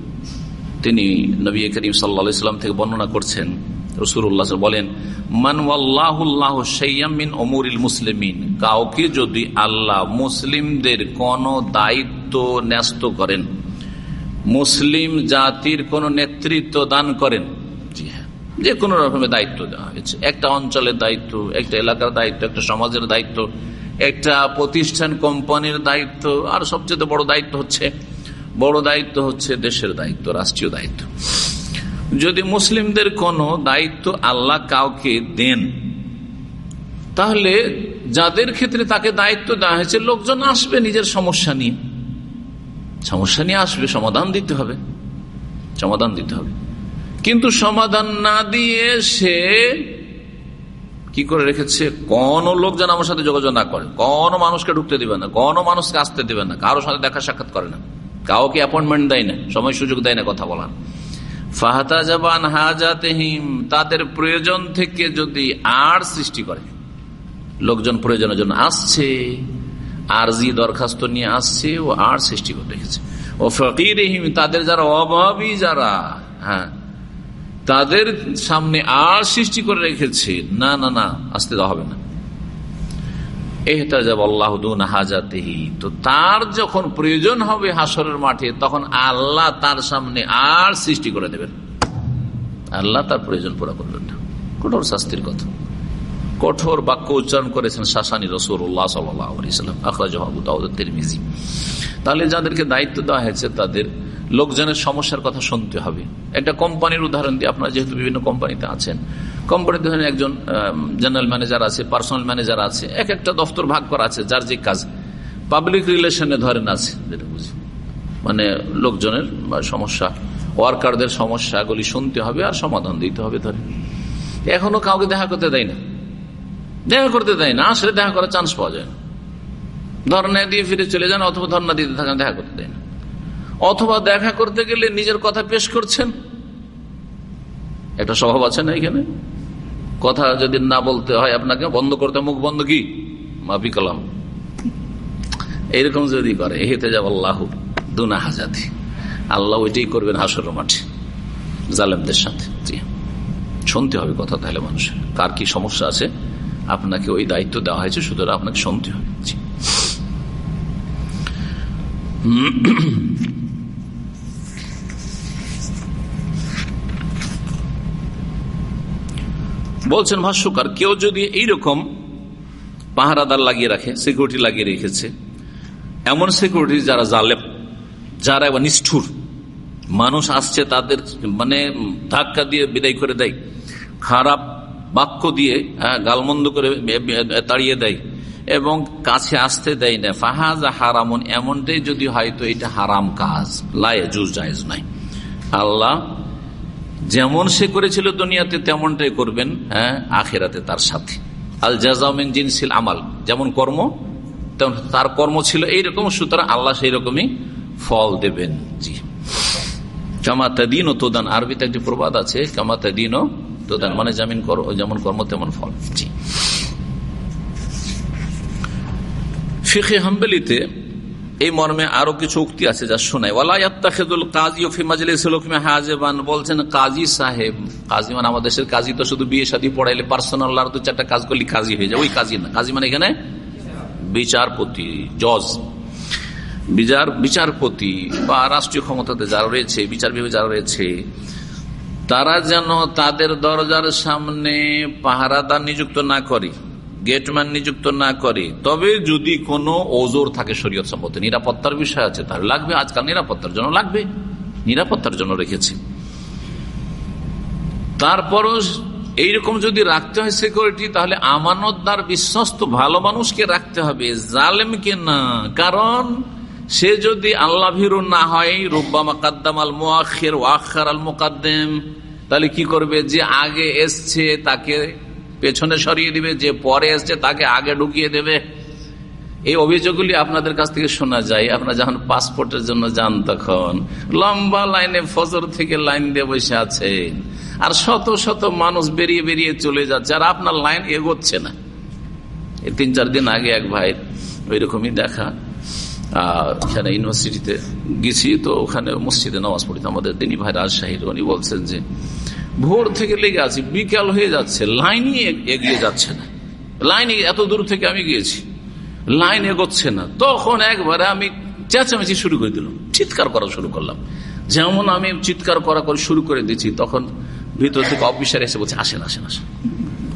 তিনি নবী করিম সাল্লাল্লাহু আলাইহি সাল্লাম থেকে বর্ণনা করছেন। রসুল্লাহ বলেন মানওয়াল্লাহুল্লাহ সৈয়ামিন অমুরিল মুসলিমিন কাউকে যদি আল্লাহ মুসলিমদের কোন দায়িত্ব ন্যস্ত করেন মুসলিম জাতির কোন নেতৃত্ব দান করেন হ্যাঁ, যে কোনো রকমের দায়িত্ব দেওয়া হয়েছে। একটা অঞ্চলের দায়িত্ব একটা এলাকার দায়িত্ব একটা সমাজের দায়িত্ব একটা প্রতিষ্ঠান কোম্পানির দায়িত্ব আর সবচেয়ে বড় দায়িত্ব হচ্ছে বড় দায়িত্ব হচ্ছে দেশের দায়িত্ব, রাষ্ট্রীয় দায়িত্ব। যদি মুসলিমদের কোন দায়িত্ব আল্লাহ কাউকে দেন, তাহলে যাদের ক্ষেত্রে তাকে দায়িত্ব দেওয়া হয়েছে, লোকজন আসবে নিজের সমস্যা নিয়ে। সমস্যা নিয়ে আসবে, সমাধান দিতে হবে। সমাধান দিতে হবে। কিন্তু সমাধান না দিয়ে সে কি করে রেখেছে? কোন লোক যেন আমার সাথে যোগাযোগ না করে। কোন মানুষকে ঢুকতে দিবে না। কোন মানুষকে আসতে দিবে না। কারোর সাথে দেখা সাক্ষাৎ করে না। কাউকে অ্যাপয়েন্টমেন্ট দেয় না, সময় সুযোগ দেয় না কথা বলার। ফাহাতা জাবান হাজাতেহিম, তাদের প্রয়োজন থেকে যদি আর সৃষ্টি করে, লোকজন প্রয়োজনের জন্য আসছে, আরজি দরখাস্ত নিয়ে আসছে, ও আর সৃষ্টি করে রেখেছে। ও ফকির তাদের যারা অভাবী যারা হ্যাঁ তাদের সামনে আর সৃষ্টি করে রেখেছে, না না না, আসতে দেওয়া হবে না। তো তার যখন প্রয়োজন হবে হাসরের মাঠে, তখন আল্লাহ তার সামনে আর সৃষ্টি করে দেবেন। আল্লাহ তার প্রয়োজন পুরা করবেন না। কঠোর শাস্তির কথা। কঠোর বাক্য উচ্চারণ করেছেন শাসানি রসুল্লাহ তাহলে যাদেরকে দায়িত্ব দেওয়া হয়েছে, তাদের লোকজনের সমস্যার কথা শুনতে হবে। একটা কোম্পানির উদাহরণ দিয়ে আপনারা যেহেতু বিভিন্ন কোম্পানিতে আছেন কোম্পানিতে ধরেন একজন জেনারেল ম্যানেজার আছে পার্সোনাল ম্যানেজার আছে, এক একটা দফতর ভাগ করা আছে, যার যে কাজ। পাবলিক রিলেশনে ধরেন আছে, যেটা বুঝি। মানে লোকজনের সমস্যা ওয়ার্কারদের সমস্যাগুলি শুনতে হবে আর সমাধান দিতে হবে ধরেন। এখনও কাউকে দেখা করতে দেয় না। দেখা করতে দেয় না, আসলে দেখা করার চান্স পাওয়া যায় না। ধর্ণা দিয়ে ফিরে চলে যান অথবা ধর্ণা দিতে থাকেন, দেখা করতে দেয় না। অথবা দেখা করতে গেলে নিজের কথা পেশ করছেন। একটা স্বভাব আছে না এখানে? কথা যদি না বলতে হয় আপনাকে বন্ধ করতে মুখ বন্ধ কি? মাফি কালাম। এইরকম যদি করে হেতে যাব আল্লাহ দুনা হাজাতি। আল্লাহ ওইটাই করবেন হাসর মাঠে, জালেমদের সাথে। জি। শুনতে হবে কথা তাহলে মানুষের। কার কি সমস্যা আছে? আপনাকে ওই দায়িত্ব দেওয়া হয়েছে, সুতরাং আপনাকে শুনতে হবে। জি। বলছেন ভাষ্যকার কেউ যদি এইরকম পাহারাদার লাগিয়ে রাখে সিকিউরিটি লাগিয়ে রেখেছে এমন সিকিউরিটি যারা জালেব যারা এবার নিষ্ঠুর মানুষ আসছে তাদের মানে ধাক্কা দিয়ে বিদায় করে দেয় খারাপ বাক্য দিয়ে হ্যাঁ, গালমন্দ করে তাড়িয়ে দেয় এবং কাছে আসতে দেয় না। ফাহাজা হারামন এমনটাই যদি হয়তো এটা হারাম কাজ জায়েজ নাই আল্লাহ যেমন সে করেছিল দুনিয়াতে, তেমনটাই করবেন হ্যাঁ আখেরাতে তার সাথে। আল জাজামিন জিনসিল আমাল, যেমন কর্ম, তেমন তার কর্ম ছিল এইরকম, সুতরাং আল্লাহ সেই রকমই ফল দেবেন। জি। কামাতাদিন তোদান আরবিতে একটি প্রবাদ আছে তোদান মানে জামিন যেমন কর্ম, তেমন ফল। জি। হাম্বেলিতে এই মর্মে আরও কিছু উক্তি আছে যা শোনায়। ওয়ালায়াত্তাখেদুল কাজী ফি মাজলিসুলকমে হাজেবান। বলছেন, কাজী সাহেব, কাজী মানে আমাদের দেশের কাজী তো শুধু বিয়ে, শাদী, পড়াইলে পার্সোনাল আর দু চারটা কাজ করলে কাজী হয়ে যায়। ওই কাজী না। কাজী মানে এখানে বিচারপতি, জজ। বিচার, বিচারপতি বা রাষ্ট্রীয় ক্ষমতাতে যারা রয়েছে, বিচার বিভাগে যারা রয়েছে, তারা যেন তাদের দরজার সামনে পাহারাদার নিযুক্ত না করে। গেটম্যান নিযুক্ত না করে, তবে যদি কোনো ওজোর থাকে শরীয়ত সম্মত, নিরাপত্তার বিষয় আছে, তাহলে লাগবে, আজকাল নিরাপত্তার জন্য লাগবে, নিরাপত্তার জন্য রেখেছে। তারপরও এইরকম যদি রাখতে হয় সিকিউরিটি তাহলে আমানতদার বিশ্বস্ত ভালো মানুষকে রাখতে হবে, জালেমকে না। কারণ সে যদি আল্লাহ ভিরু না হয়, রুব্বা মাকাদ্দাম আল মোয়াখের ওয়াক্ষার আল মোকাদ্দেম, তাহলে কি করবে? যে আগে এসছে, তাকে পেছনে সরিয়ে দিবে, যে পরে এসছে তাকে আগে ঢুকিয়ে দেবে। এই অভিযোগগুলি আপনাদের কাছ থেকে শোনা যায়। আপনারা যখন পাসপোর্টের জন্য যান তখন লম্বা লাইনে ফজর থেকে লাইন দিয়ে বসে আছেন আর শত শত মানুষ বেরিয়ে বেরিয়ে চলে যাচ্ছে, আর আপনার লাইন এগোচ্ছে না। এই তিন চার দিন আগে এক ভাই ওই রকমই দেখা এখানে ইউনিভার্সিটিতে গেছি, তো ওখানে মসজিদে নামাজ পড়িতে আমাদের তিনি ভাই রাজশাহীর, উনি বলছেন যে ভোর থেকে লেগে আছি, বিকাল হয়ে যাচ্ছে, লাইনই এগিয়ে যাচ্ছে না। লাইন এত দূর থেকে আমি গিয়েছি, লাইন এগোচ্ছে না। তখন একবারে আমি চেঁচামেচি শুরু করে দিলাম, চিৎকার করা শুরু করলাম। যেমন আমি চিৎকার করা করে শুরু করে দিচ্ছি তখন ভিতর থেকে অফিসার এসে বলছে, আসেন আসেন আসেন।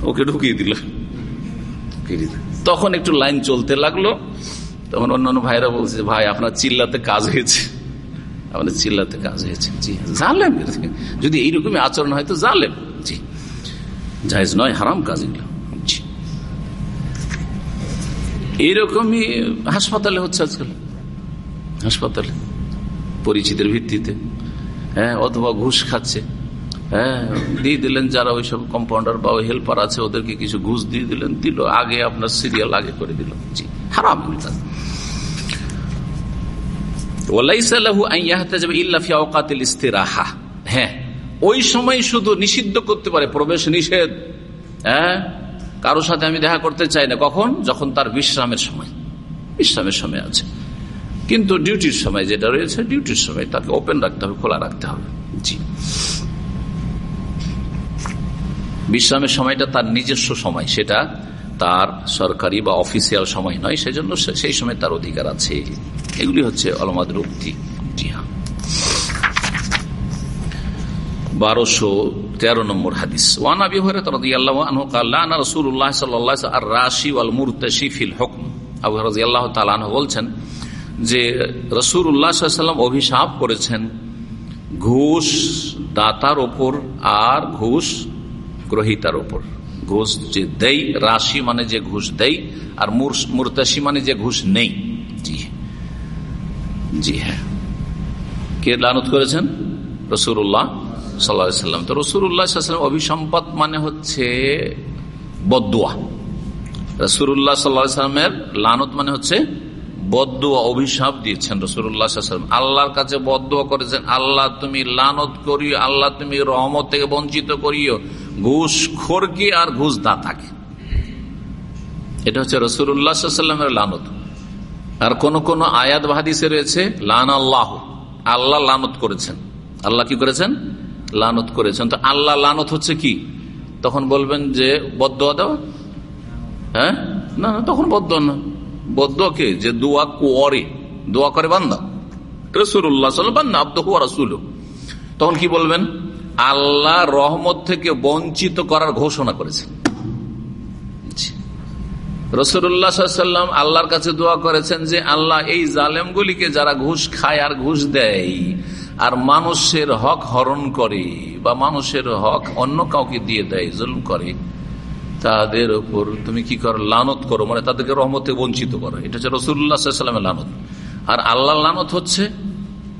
ওকে ঢুকিয়ে দিল। তখন একটু লাইন চলতে লাগল, তখন অন্যান্য ভাইরা বলছে, ভাই, আপনার চিল্লাতে কাজ হয়েছে। আমাদের চিল্লাতে কাজ হয়েছে। জি, জালেম যদি এইরকমই আচরণ হয় তো জালেম। জি জাহেজ নয়, হারাম কাজ এগুলো। এইরকমই হাসপাতালে হচ্ছে আজকাল। হাসপাতালে, পরিচিতের ভিত্তিতে। হ্যাঁ অথবা ঘুষ খাচ্ছে। হ্যাঁ দিয়ে দিলেন যারা ওইসব কম্পাউন্ডার বা হেল্পার আছে, ওদেরকে কিছু ঘুষ দিয়ে দিলেন, দিল, আগে আপনার সিরিয়াল আগে করে দিল। জি, হারাম হ্যাঁ ওই সময় শুধু নিষিদ্ধ করতে পারে, প্রবেশ নিষেধ। হ্যাঁ কারোর সাথে আমি দেখা করতে চাই না। কখন? যখন তার বিশ্রামের সময়। বিশ্রামের সময় আছে। কিন্তু ডিউটির সময় যেটা রয়েছে, ডিউটির সময় তাকে ওপেন রাখতে হবে, খোলা রাখতে হবে। জি। বিশ্রামের সময়টা তার নিজস্ব সময়, সেটা তার সরকারি বা অফিসিয়াল সময় নয়, সেজন্য সেই সময় তার অধিকার আছে। এগুলি হচ্ছে অলমাদের উক্তি জি হ্যাঁ। বারোশো তেরো নম্বর হাদিস। ওয়ান আবি রসুল্লাহ আর রাশি ওয়াল মুরতাশি ফিল হুকম। আবু রাজি আল্লাহ তালাহ বলছেন যে রসুর উল্লাহাম অভিশাপ করেছেন। ঘুষ দাতার ওপর আর ঘুষ গ্রহিতার ওপর। ঘুষ যে দেই, রাশি মানে যে ঘুষ দেই, আর মুরতাসি মানে যে ঘুষ নেই। জি জি হ্যাঁ। কে লানত করেছেন? রসুল্লাহ সাল্লাম। তো রসুল্লাহ অভিসম্পদ মানে হচ্ছে বদুয়া রসুল্লাহ সাল্লামের লানত মানে হচ্ছে বদুয়া অভিশাপ দিয়েছেন রসুল্লাহাম আল্লাহর কাছে বদুয়া করেছেন, আল্লাহ, তুমি লানত করিও, আল্লাহ, তুমি রহমত থেকে বঞ্চিত করিও। ঘুষ খোরকে আর ঘুষ দাতাকে এটা হচ্ছে রসুল্লাহামের লানত। আর কোন কোন আয়াত ভাদিসে রয়েছে লান আল্লাহ আল্লাহ লানত করেছেন। আল্লাহ কি করেছেন? লানত করেছেন। তো আল্লাহ লানত হচ্ছে কি? তখন বলবেন যে বদুয়া দেওয়া হ্যাঁ? না না, তখন বদ্ধ না। বদ্ধকে যে দোয়া করে। দোয়া করে বান্দা। রসুল্লাহ বান্দা আব্দহু রসুল তখন কি বলবেন? আল্লাহ রহমত থেকে বঞ্চিত করার ঘোষণা করেছেন। রসুল্লাহাম আল্লাহর কাছে দোয়া করেছেন যে, আল্লাহ এই জালেমগুলিকে যারা ঘুষ খায় আর ঘুষ দেয়, আর মানুষের হক হরণ করে বা মানুষের হক অন্য কাউকে দিয়ে দেয়, জুলুম করে, তাদের উপর তুমি কি করো? লানত করো মানে তাদেরকে রহমতে বঞ্চিত করো। এটা হচ্ছে রসুল্লাহামের লানত। আর আল্লাহ লানত হচ্ছে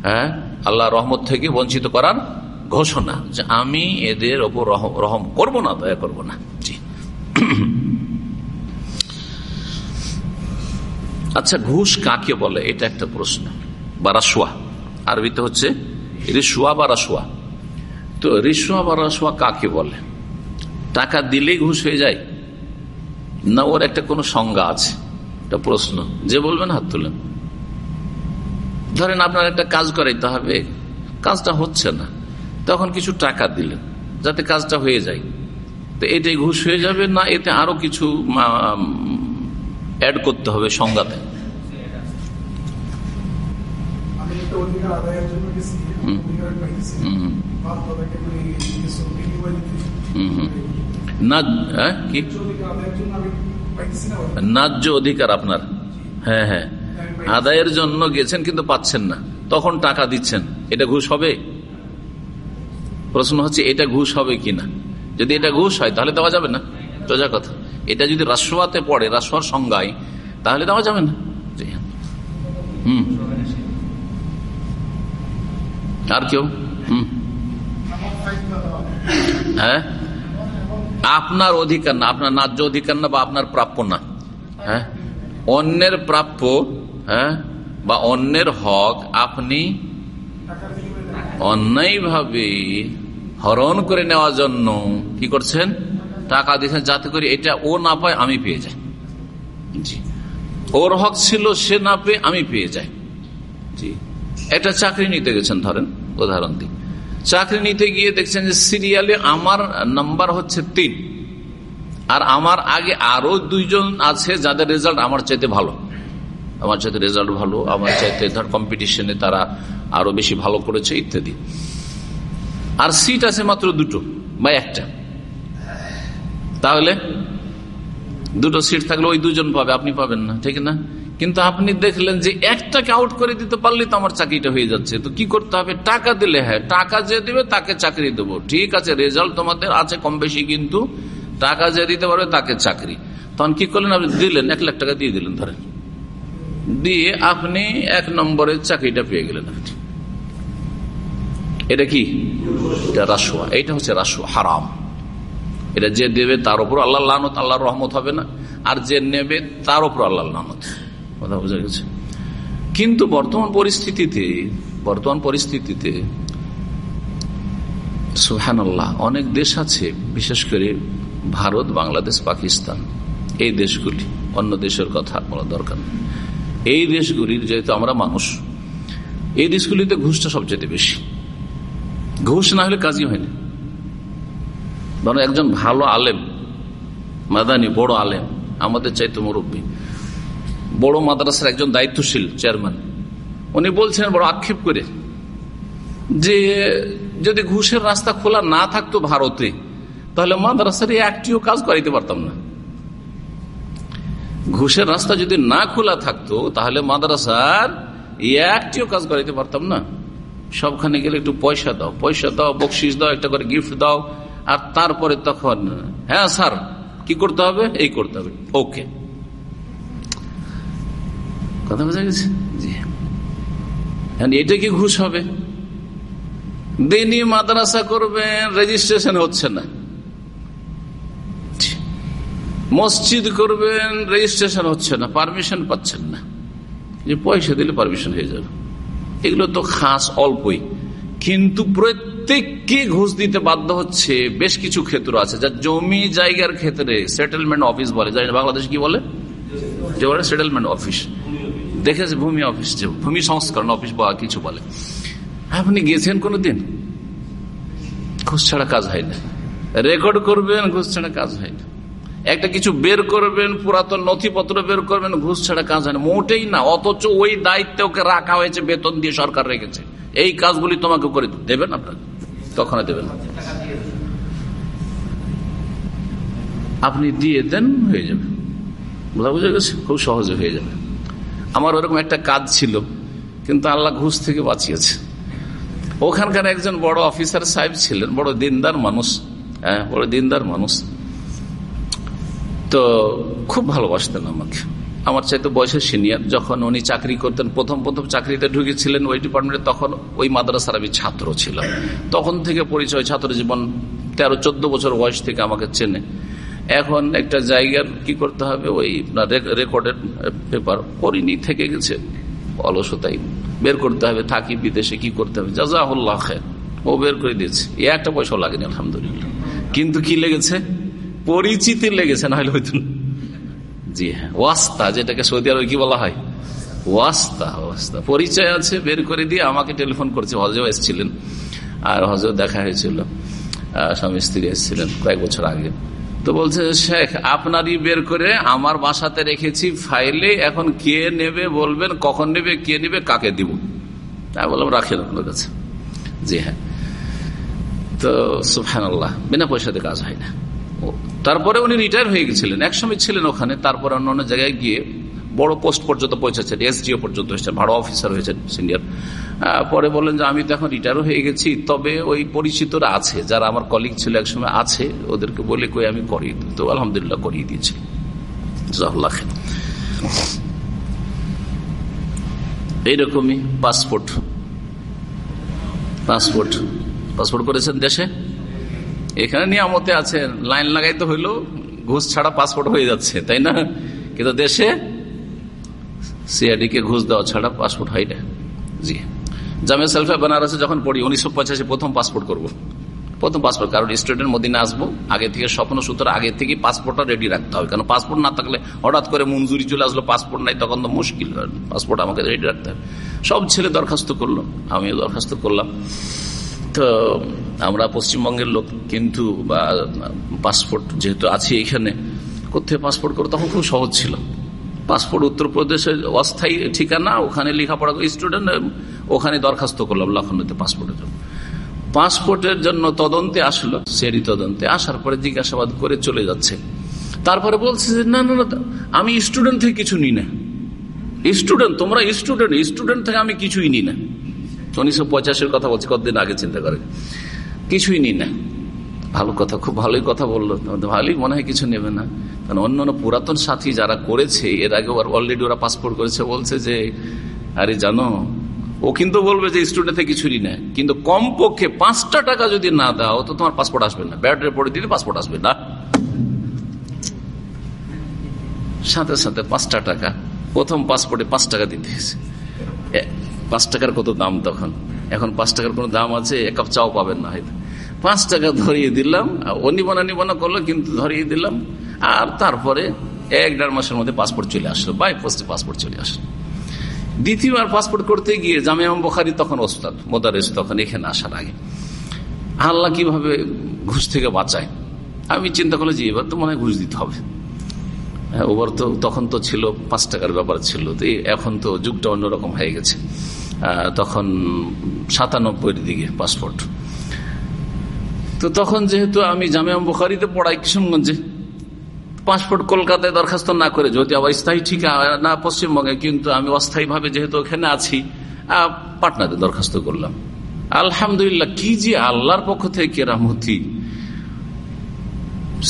হ্যাঁ আল্লাহ রহমত থেকে বঞ্চিত করার ঘোষণা যে আমি এদের ওপর রহম করব না, দয়া করব না। জি। আচ্ছা ঘুষ কাকে বলে? এটা একটা প্রশ্ন। বা রাসুয়া আরবিতে হচ্ছে রিসুয়া বা রাসুয়া তো রিসুয়া বা রাসুয়া কাকে বলে? টাকা দিলেই ঘুষ হয়ে যায়? না, ওর একটা কোনো সংজ্ঞা আছে? একটা প্রশ্ন। যে বলবেন, হাত তুলেন। ধরেন আপনার একটা কাজ করাইতে হবে। কাজটা হচ্ছে না। তখন কিছু টাকা দিলেন যাতে কাজটা হয়ে যায়। তো এটাই ঘুষ হয়ে যাবে না এতে আরও কিছু অ্যাড করতে হবে সংজ্ঞাতে। হ্যাঁ, ন্যায্য অধিকার আপনার। হ্যাঁ হ্যাঁ। আদায়ের জন্য গেছেন কিন্তু পাচ্ছেন না। তখন টাকা দিচ্ছেন। এটা ঘুষ হবে? প্রশ্ন হচ্ছে, এটা ঘুষ হবে কিনা? যদি এটা ঘুষ হয়, তাহলে দেওয়া যাবে না? সোজা কথা। এটা যদি রাসোয়াতে পড়ে রাসোয়ার সংজ্ঞায়, তাহলে দেওয়া যাবে না? হুম। আর কেউ? হুম। হ্যাঁ? আপনার অধিকার না, আপনার ন্যায্য অধিকার না বা আপনার প্রাপ্য না। হ্যাঁ? অন্যের প্রাপ্য হ্যাঁ? বা অন্যের হক আপনি অন্যায়ভাবে হরণ করে নেওয়ার জন্য কি করছেন? টাকা দিচ্ছেন যাতে করে এটা ও না পায়, আমি পেয়ে যাই। জি। ওর হক ছিল সে না পেয়ে আমি পেয়ে যাই। জি। একটা চাকরি নিতে গেছেন, ধরেন, উদাহরণ দিই। চাকরি নিতে গিয়ে দেখছেন যে সিরিয়ালে আমার নাম্বার হচ্ছে তিন। আর আমার আগে আরও দুইজন আছে যাদের রেজাল্ট আমার চাইতে ভালো। আমার চাইতে রেজাল্ট ভালো, আমার চাইতে ধর কম্পিটিশনে তারা আরও বেশি ভালো করেছে, ইত্যাদি। আর সিট আছে মাত্র দুটো, বা একটা। তাহলে দুটো সিট থাকলে ওই দুজন পাবে, আপনি পাবেন না, ঠিক না? কিন্তু আপনি দেখলেন যে একটাকে আউট করে দিতে পারলে তো আমার চাকরিটা হয়ে যাচ্ছে। তো কি করতে হবে? টাকা দিলে হ্যাঁ টাকা যে দিবে তাকে চাকরি দেবো। ঠিক আছে রেজাল্ট তোমাদের আছে কম বেশি, কিন্তু টাকা যে দিতে পারবে তাকে চাকরি। তখন কি করলেন? আপনি দিলেন, এক লাখ টাকা দিয়ে দিলেন, ধরেন। দিয়ে আপনি এক নম্বরের চাকরিটা পেয়ে গেলেন। আপনি এটা কি? এটা রাসুয়া এটা হচ্ছে রাসুয়া হারাম। এটা যে দেবে তার উপর আল্লাহ লানত, আল্লাহর রহমত হবে না। আর যে নেবে তার উপর আল্লাহ লানত। কথা বোঝা গেছে? কিন্তু বর্তমান পরিস্থিতিতে বর্তমান পরিস্থিতিতে সুহান আল্লাহ অনেক দেশ আছে, বিশেষ করে ভারত, বাংলাদেশ, পাকিস্তান। এই দেশগুলি, অন্য দেশের কথা বলা দরকার এই দেশগুলির যেহেতু আমরা মানুষ, এই দেশগুলিতে ঘুষটা সবচেয়ে বেশি। ঘুষ না হলে কাজই হয়নি বরং একজন ভালো আলেম, মাদানি, বড় আলেম, আমাদের চাইতে মুরব্বী, বড় মাদ্রাসার একজন দায়িত্বশীল চেয়ারম্যান, উনি বলছেন বড় আক্ষেপ করে যে যদি ঘুষের রাস্তা খোলা না থাকতো ভারতে, তাহলে মাদ্রাসার একটিও কাজ করাইতে পারতাম না। ঘুষের রাস্তা যদি না খোলা থাকতো, তাহলে মাদ্রাসার একটিও কাজ করাইতে পারতাম না। সবখানে গেলে একটু পয়সা দাও পয়সা দাও, বকশিস দাও, একটা করে গিফট দাও, আর তারপরে তখন হ্যাঁ স্যার, কি করতে হবে? এই করতে হবে। ওকে কথা বোঝা গেছে? জি। এটা কি ঘুষ হবে? দিনই মাদ্রাসা করবেন রেজিস্ট্রেশন হচ্ছে না। মসজিদ করবেন রেজিস্ট্রেশন হচ্ছে না পারমিশন পাচ্ছেন না। যে পয়সা দিলে পারমিশন হয়ে যাবে। এগুলো তো খাস অল্পই। কিন্তু প্রত্যেককে ঘুষ দিতে বাধ্য হচ্ছে বেশ কিছু ক্ষেত্র আছে। যা জমি জায়গার ক্ষেত্রে সেটেলমেন্ট অফিস বলে। যাই বাংলাদেশ কি বলে? যে বলে সেটেলমেন্ট অফিস দেখেছে, ভূমি অফিস যে, ভূমি সংস্করণ অফিস বা কিছু বলে। আপনি গেছেন কোনদিন? ঘুষ ছাড়া কাজ হয় না। রেকর্ড করবেন, ঘুষ ছাড়া কাজ হয় না। একটা কিছু বের করবেন, পুরাতন নথিপত্র বের করবেন, ঘুষ ছাড়া কাজ হয় মোটেই না, অথচ ওই দায়িত্বে ওকে রাখা হয়েছে, বেতন দিয়ে সরকার রেখেছে। এই কাজগুলি তোমাকে করে দেবেন আপনাকে? তখন দেবেন আপনি দিয়ে দেন, হয়ে যাবে। বোঝা বুঝে গেছে? খুব সহজে হয়ে যাবে। আমার ওরকম একটা কাজ ছিল, কিন্তু আল্লাহ ঘুষ থেকে বাঁচিয়েছে। ওখানকার একজন বড় অফিসার সাহেব ছিলেন, বড় দিনদার মানুষ হ্যাঁ বড় দিনদার মানুষ। তো খুব ভালোবাসতেন আমাকে। আমার চাইতে বয়সের সিনিয়র। যখন উনি চাকরি করতেন, প্রথম প্রথম চাকরিতে ঢুকেছিলেন ওই ডিপার্টমেন্টে, তখন ওই মাদ্রাসার আমি ছাত্র ছিলাম। তখন থেকে পরিচয় ছাত্র জীবন তেরো চোদ্দ বছর বয়স থেকে আমাকে চেনে। এখন একটা জায়গার কি করতে হবে, ওই রেকর্ডের পেপার করিনি থেকে গেছে। অলসতাই বের করতে হবে, থাকি বিদেশে, কি করতে হবে? যা জাজাহুল্লাহ খের ও বের করে দিয়েছে। এ একটা পয়সাও লাগেনি, আলহামদুলিল্লাহ। কিন্তু কি লেগেছে? পরিচিতি লেগেছে না হলে হয়তো জি হ্যাঁ ওয়াস্তা, যেটাকে সৌদি আরবে কি বলা হয়? ওয়াস্তা ওয়াস্তা। পরিচয় আছে, বের করে দিয়ে আমাকে টেলিফোন করছে। হজেও এসেছিলেন। আর হজেও দেখা হয়েছিল। স্বামী স্ত্রী এসেছিলেন কয়েক বছর আগে। তো বলছে, শেখ, আপনারই বের করে আমার বাসাতে রেখেছি ফাইলে। এখন কে নেবে বলবেন, কখন নেবে, কে নেবে, কাকে দিব? তাই বললাম, রাখেন আপনার কাছে। জি হ্যাঁ। তো সুফান বিনা পয়সাতে কাজ হয় না। তারপরে উনি রিটায়ার হয়ে গেছিলেন। একসময় ছিলেন ওখানে, তারপরে অন্য অন্য জায়গায় গিয়ে বড় পোস্ট পর্যন্ত পৌঁছেছেন এসডিও পর্যন্ত এসেছেন, ভাড়া অফিসার হয়েছেন সিনিয়র পরে বললেন যে, আমি তো এখন রিটায়ারও হয়ে গেছি, তবে ওই পরিচিতরা আছে, যারা আমার কলিগ ছিল একসময় আছে, ওদেরকে বলে কই আমি করি। তো আলহামদুলিল্লাহ করিয়ে দিয়েছি। এইরকমই পাসপোর্ট পাসপোর্ট পাসপোর্ট করেছেন দেশে? এখানে নিয়ামতে আছে, লাইন লাগাইতে হইল ঘুষ ছাড়া পাসপোর্ট হয়ে যাচ্ছে, তাই না? কিন্তু দেশে সিআইডি কে ঘুষ দেওয়া ছাড়া পাসপোর্ট হয় না। জি। জামে সেলফে বেনারসে যখন পড়ি, উনিশশো পঁচাশি প্রথম পাসপোর্ট করব। প্রথম পাসপোর্ট কারণ স্টুডেন্ট মদিনে আসব, আগে থেকে স্বপ্ন সূত্র, আগে থেকে পাসপোর্টটা রেডি রাখতে হবে। কারণ পাসপোর্ট না থাকলে হঠাৎ করে মঞ্জুরি চলে আসলো পাসপোর্ট নাই, তখন তো মুশকিল। পাসপোর্ট আমাকে রেডি রাখতে হবে। সব ছেলে দরখাস্ত করল, আমিও দরখাস্ত করলাম। তো, আমরা পশ্চিমবঙ্গের লোক কিন্তু, বা, পাসপোর্ট যেহেতু আছে এখানে, কোথায় পাসপোর্ট করো তখন খুব সহজ ছিল। পাসপোর্ট উত্তরপ্রদেশের অস্থায়ী ঠিকানা, ওখানে লেখাপড়া স্টুডেন্ট ওখানে দরখাস্ত করলাম লখনৌতে পাসপোর্টের জন্য। পাসপোর্টের জন্য তদন্তে আসলো সেরি তদন্তে আসার পরে জিজ্ঞাসাবাদ করে চলে যাচ্ছে। তারপরে বলছে যে, না না না, আমি স্টুডেন্ট থেকে কিছু নিই না। স্টুডেন্ট তোমরা স্টুডেন্ট স্টুডেন্ট থেকে আমি কিছুই নিই না। উনিশশো পঁচাশের কথা বলছি, কতদিন আগে চিন্তা করে কিছুই নি না। ভালো কথা, খুব ভালোই কথা বলল। ভালোই মনে হয় কিছু নেবে না। কারণ অন্য অন্য পুরাতন সাথী যারা করেছে, এর আগে অলরেডি ওরা পাসপোর্ট করেছে, বলছে যে, আরে জানো, ও কিন্তু বলবে যে স্টুডেন্ট কিছুই না কিন্তু কমপক্ষে পাঁচটা টাকা যদি না দাও, তো তোমার পাসপোর্ট আসবে না। ব্যাটারি পড়ে দিলে পাসপোর্ট আসবে না। সাথে সাথে পাঁচটা টাকা, প্রথম পাসপোর্টে পাঁচ টাকা দিতে পাঁচ টাকার কত দাম তখন? এখন পাঁচ টাকার কোনো দাম আছে, এক কাপ চাও পাবেন না হয়তো। পাঁচ টাকা ধরিয়ে দিলাম ও নিবনা নিবনা করল, কিন্তু ধরিয়ে দিলাম, আর তারপরে এক দেড় মাসের মধ্যে পাসপোর্ট চলে আসলো, বাই পোস্টে পাসপোর্ট চলে আসলো। দ্বিতীয়বার পাসপোর্ট করতে গিয়ে জামিয়াম বখারি তখন ওস্তাদ, মোদারেস তখন এখানে আসার আগে। আল্লাহ কীভাবে ঘুষ থেকে বাঁচায়? আমি চিন্তা করলাম যে এবার তো মনে হয় ঘুষ দিতে হবে। হ্যাঁ, ওবার তো তখন তো ছিল পাঁচ টাকার ব্যাপার ছিল। তো এখন তো যুগটা অন্যরকম হয়ে গেছে। তখন সাতানব্বইয়ের দিকে পাসপোর্ট তো তখন যেহেতু আমি জামিয়া বুখারিতে পড়াই কিশনগঞ্জে পাসপোর্ট কলকাতায় দরখাস্ত না করে যদি আবার স্থায়ী ঠিক না পশ্চিমবঙ্গে কিন্তু আমি অস্থায়ী ভাবে যেহেতু ওখানে আছি পাটনাতে দরখাস্ত করলাম। আলহামদুলিল্লাহ কি যে আল্লাহর পক্ষ থেকে কেরামতি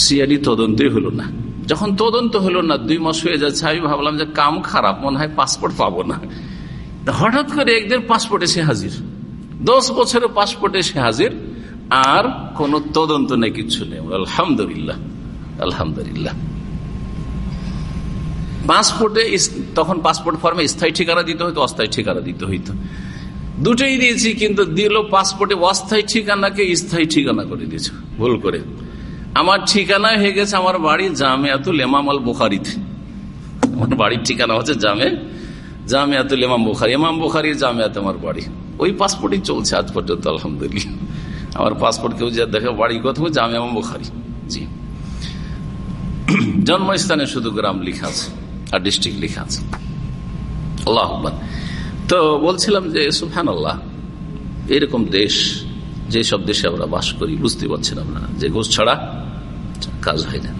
সিআডি তদন্তই হলো না। যখন তদন্ত হলো না, দুই মাস হয়ে যাচ্ছে, আমি ভাবলাম যে কাম খারাপ, মনে হয় পাসপোর্ট পাবো না। হঠাৎ করে একদিন পাসপোর্ট এসে হাজির। দশ বছরের পাসপোর্ট এসে হাজির, আর কোন তদন্ত নেই, কিছু নেই। আলহামদুলিল্লাহ আলহামদুলিল্লাহ। পাসপোর্টে তখন পাসপোর্ট ফর্মে স্থায়ী ঠিকানা দিতে হইতো, অস্থায়ী ঠিকানা দিতে হইতো। দুটোই দিয়েছি, কিন্তু দিল পাসপোর্টে অস্থায়ী ঠিকানাকে স্থায়ী ঠিকানা করে দিয়েছে, ভুল করে। আমার ঠিকানা হয়ে গেছে আমার বাড়ি জামিয়াতুল এমাম আল বুখারিতে। আমার বাড়ির ঠিকানা হচ্ছে জামে জামিয়াতুল এমাম বুখারি। এমাম বুখারি জামিয়াত আমার বাড়ি। ওই পাসপোর্টই চলছে আজ পর্যন্ত, আলহামদুলিল্লাহ। আমার পাসপোর্ট কেউ যা দেখে বাড়ি কোথাও জামিয়া বুখারি। জি। জন্মস্থানে শুধু গ্রাম লিখা আছে, আর ডিস্ট্রিক্ট লিখা আছে। আল্লাহ তো বলছিলাম যে সুফান আল্লাহ এরকম দেশ যে সব দেশে আমরা বাস করি, বুঝতে পারছেন আপনারা, যে ঘুষ ছাড়া কাজ হয় না।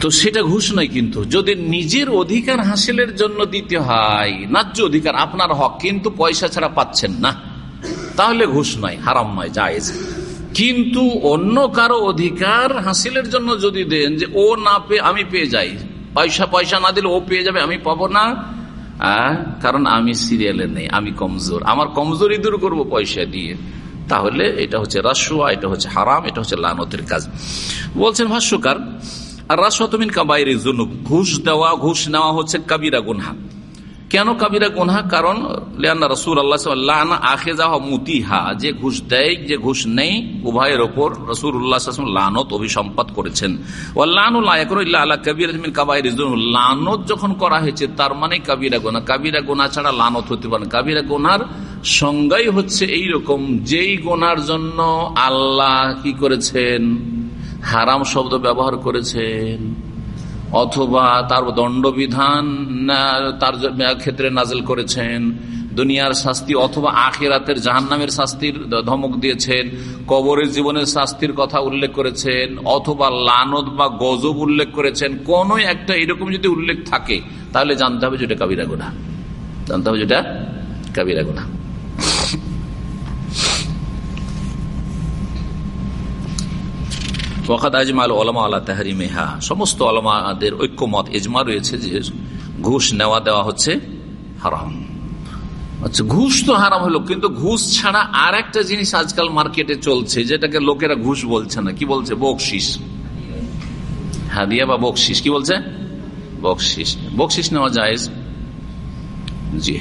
তো সেটা ঘুষ নয় কিন্তু, যদি নিজের অধিকার হাসিলের জন্য দিতে হয়, ন্যায্য অধিকার আপনার হক, কিন্তু পয়সা ছাড়া পাচ্ছেন না, তাহলে ঘুষ নয় হারাম নয়, জায়েজ। কিন্তু অন্য কারও অধিকার হাসিলের জন্য যদি দেন, যে ও না পেয়ে, আমি পেয়ে যাই, পয়সা পয়সা না দিলে ও পেয়ে যাবে, আমি পাবো না কারণ আমি সিরিয়ালে নেই, আমি কমজোর। আমার কমজোরি দূর করব পয়সা দিয়ে। তাহলে এটা হচ্ছে রাসুয়া এটা হচ্ছে হারাম, এটা হচ্ছে লানতের কাজ। বলছেন ভাষ্যকার আর রাসুয়া তুমিন কাবাইরের জন্য ঘুষ দেওয়া, ঘুষ নেওয়া হচ্ছে কাবিরা গুনহা। কেন কাবিরা গুনহা? কারণ রসুল আল্লাহ আখে যাওয়া মুতিহা, যে ঘুষ দেয়, যে ঘুষ নেই, উভয়ের ওপর রসুল উল্লাহ লানত অভিসম্পাদ করেছেন। লানত যখন করা হয়েছে, তার মানে কাবিরা গোনা কাবিরা গোনা ছাড়া লানত হতে পারে কাবিরা গোনার সংজ্ঞাই হচ্ছে এই রকম যেই গোনার জন্য আল্লাহ কি করেছেন? হারাম শব্দ ব্যবহার করেছেন। অথবা তার দণ্ডবিধান তার ক্ষেত্রে নাজেল করেছেন। দুনিয়ার শাস্তি অথবা আখেরাতের জাহান্নামের শাস্তির ধমক দিয়েছেন। কবরের জীবনের শাস্তির কথা উল্লেখ করেছেন। অথবা লানত বা গজব উল্লেখ করেছেন। কোন একটা এরকম যদি উল্লেখ থাকে, তাহলে জানতে হবে যেটা কাবিরা গুণা জানতে হবে যেটা কাবিরা গুণা ওয়াকাত আজমাল ওলামা আল্লাহ তাহারিমেহা, সমস্ত ওলামাদের ঐক্যমত এজমা রয়েছে যে ঘুষ নেওয়া দেওয়া হচ্ছে হারাম। আচ্ছা ঘুষ তো হারাম হলো, কিন্তু ঘুষ ছাড়া আর একটা জিনিস আজকাল মার্কেটে চলছে, যেটাকে লোকেরা ঘুষ বলছে না। কি বলছে? বকশিস। হাদিয়া বা বকশিস, কি বলছে? বকশিস। বকশিস নেওয়া যায় জি।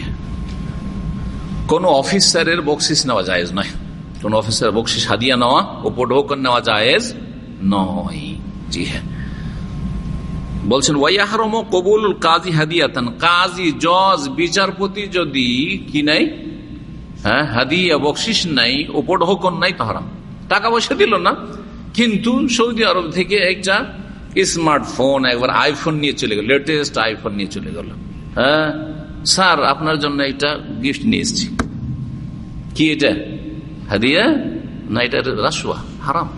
কোন অফিসারের বকশিস নেওয়া যায় নয়। কোন অফিসার বকশিস, হাদিয়া নেওয়া উপঢৌকন নেওয়া যায় নয়। জি। হ্যাঁ বলছেন ওয়াইহারম কবুল কাজী হাদিয়াতান। কাজী, জজ, বিচারপতি যদি কি নাই হ্যাঁ হাদিয়া বকশিস নাই উপঢৌকন নাই তাহারা টাকা পয়সা দিল না। কিন্তু সৌদি আরব থেকে একটা স্মার্টফোন, একবার আইফোন নিয়ে চলে গেল লেটেস্ট আইফোন নিয়ে চলে গেল। হ্যাঁ স্যার, আপনার জন্য একটা গিফট নিয়ে এসছি। কি এটা? হাদিয়া? না, এটা রাসুয়া। হারাম।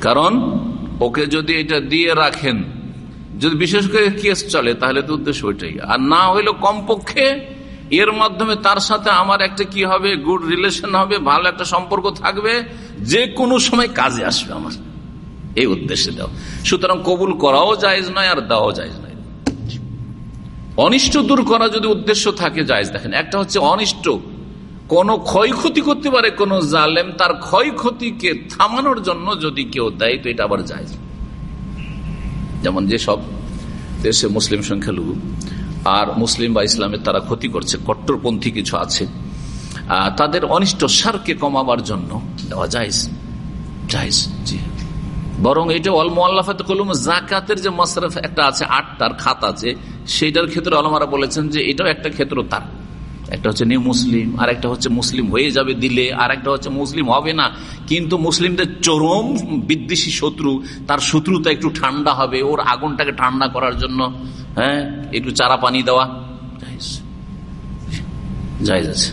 কারণ ওকে যদি এটা দিয়ে রাখেন, যদি বিশেষ করে কেস চলে, তাহলে তো উদ্দেশ্য ওইটাই। আর না হইলে কমপক্ষে এর মাধ্যমে তার সাথে আমার একটা কি হবে গুড রিলেশন হবে, ভালো একটা সম্পর্ক থাকবে, যে কোনো সময় কাজে আসবে আমার। এই উদ্দেশ্যে দেওয়া। সুতরাং কবুল করাও জায়জ নয়, আর দেওয়াও জায়জ নয়। অনিষ্ট দূর করা যদি উদ্দেশ্য থাকে জায়জ। দেখেন, একটা হচ্ছে অনিষ্ট কোন ক্ষয়ক্ষতি করতে পারে, কোন জালেম তার ক্ষয়ক্ষতিকে থামানোর জন্য যদি কেউ দেয়, তো এটা আবার যায় যেমন যে সব দেশে মুসলিম সংখ্যালঘু আর মুসলিম বা ইসলামের তারা ক্ষতি করছে, কট্টরপন্থী কিছু আছে তাদের অনিষ্ট সারকে কমাবার জন্য দেওয়া যায় জি। বরং এটা অল মোয়াল্লাফাতে কলম জাকাতের যে মশরফ একটা আছে আটটার খাত আছে সেটার ক্ষেত্রে অলমারা বলেছেন যে এটাও একটা ক্ষেত্র তার। একটা হচ্ছে নিউ মুসলিম আর একটা হচ্ছে মুসলিম হয়ে যাবে দিলে আর একটা হচ্ছে মুসলিম হবে না। কিন্তু মুসলিমদের চরম বিদ্বেষী শত্রু, তার শত্রুতা একটু ঠান্ডা হবে, ওর আগুনটাকে ঠান্ডা করার জন্য হ্যাঁ একটু চারা পানি দেওয়া। যাই আছে।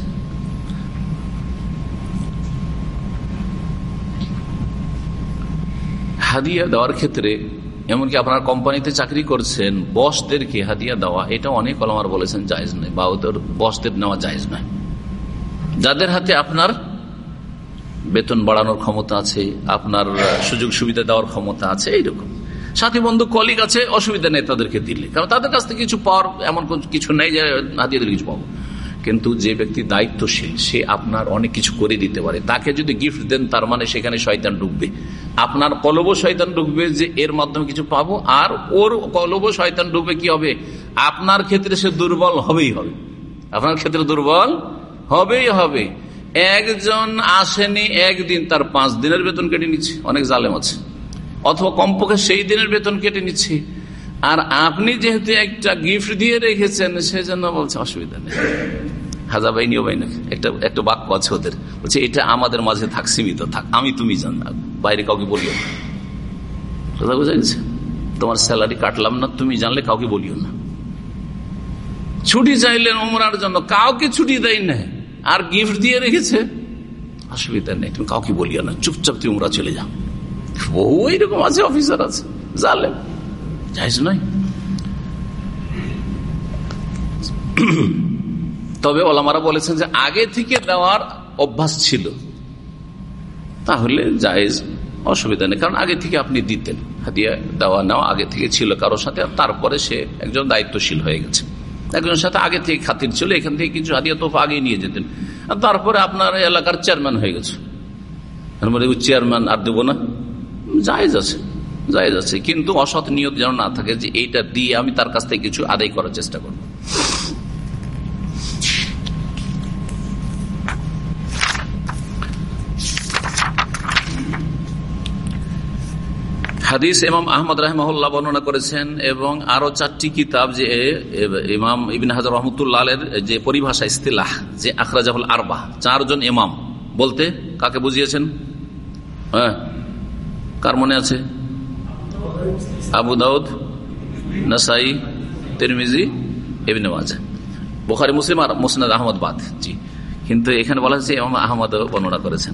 হাদিয়া দেওয়ার ক্ষেত্রে এমনকি আপনার কোম্পানিতে চাকরি করছেন, বসদেরকে হাদিয়া দেওয়া, এটা অনেক অলমার বলেছেন জায়জ নয়, বা ওদের বসদের নেওয়া জায়জ নয়। যাদের হাতে আপনার বেতন বাড়ানোর ক্ষমতা আছে, আপনার সুযোগ সুবিধা দেওয়ার ক্ষমতা আছে, এইরকম। সাথী বন্ধু কলিগ আছে, অসুবিধা নেই তাদেরকে দিলে। কারণ তাদের কাছ থেকে কিছু পাওয়ার এমন কিছু নেই যে হাতিয়ে দিলে কিছু পাবো। কিন্তু যে ব্যক্তি দায়িত্বশীল, সে আপনার অনেক কিছু করে দিতে পারে। তাকে যদি গিফট দেন, তার মানে সেখানে শয়তান ঢুকবে। আপনার কলব শয়তান ঢুকবে যে এর মাধ্যমে কিছু পাবো, আর ওর কলব শয়তান ঢুকবে কি হবে? আপনার ক্ষেত্রে সে দুর্বল হবেই হবে। আপনার ক্ষেত্রে দুর্বল হবেই হবে। একজন আসেনি, একদিন তার পাঁচ দিনের বেতন কেটে নিচ্ছে। অনেক জালেম আছে। অথবা কমপক্ষে সেই দিনের বেতন কেটে নিচ্ছে। আর আপনি যেহেতু একটা গিফট দিয়ে রেখেছেন সেজন্য বলছে, অসুবিধা নেই। হাজা বাই নিও বাই না একটা একটা বাক্য আছে ওদের। বলছে, এটা আমাদের মাঝে থাক, সীমিত থাক, আমি তুমি জান বাইরে কাউকে বলিও কথা বোঝা গেছে? তোমার স্যালারি কাটলাম না, তুমি জানলে কাউকে বলিও না। ছুটি চাইলেন ওমরার জন্য, কাউকে ছুটি দেয় না আর গিফট দিয়ে রেখেছে? অসুবিধা নেই, তুমি কাউকে বলিও না, চুপচাপ তুমি উমরা চলে যাও। বহু এইরকম আছে, অফিসার আছে, জালেম। যাইজ নয় তবে ওলামারা বলেছেন যে আগে থেকে দেওয়ার অভ্যাস ছিল। তাহলে জায়েজ অসুবিধা নেই, কারণ আগে থেকে আপনি দিতেন। হাদিয়া দেওয়া নেওয়া আগে থেকে ছিল কারোর সাথে তারপরে সে একজন দায়িত্বশীল হয়ে গেছে। একজনের সাথে আগে থেকে খাতির ছিল, এখান থেকে কিছু হাদিয়া তোফা আগে নিয়ে যেতেন। আর তারপরে আপনার এলাকার চেয়ারম্যান হয়ে গেছে। চেয়ারম্যান আর দেবো না। জায়েজ আছে জায়েজ আছে। কিন্তু অসৎ নিয়ত যেন না থাকে যে এইটা দিয়ে আমি তার কাছ থেকে কিছু আদায় করার চেষ্টা করব। হাদিস ইমাম আহমদ রাহমাহুল্লাহ বর্ণনা করেছেন এবং আরও চারটি কিতাব যে ইমাম ইবিন হাজার রহমতুল্লাহের যে পরিভাষা ইস্তিলাহ, যে আখরাজাহুল আরবাহ, চারজন ইমাম। বলতে কাকে বুঝিয়েছেন? হ্যাঁ? কার মনে আছে? আবু দাউদ, নাসাই, তিরমিজি মাজা বোখারি, মুসলিম আর মুসনাদ আহমদ বাদ। জি। কিন্তু এখানে বলা হচ্ছে ইমাম আহমদ বর্ণনা করেছেন।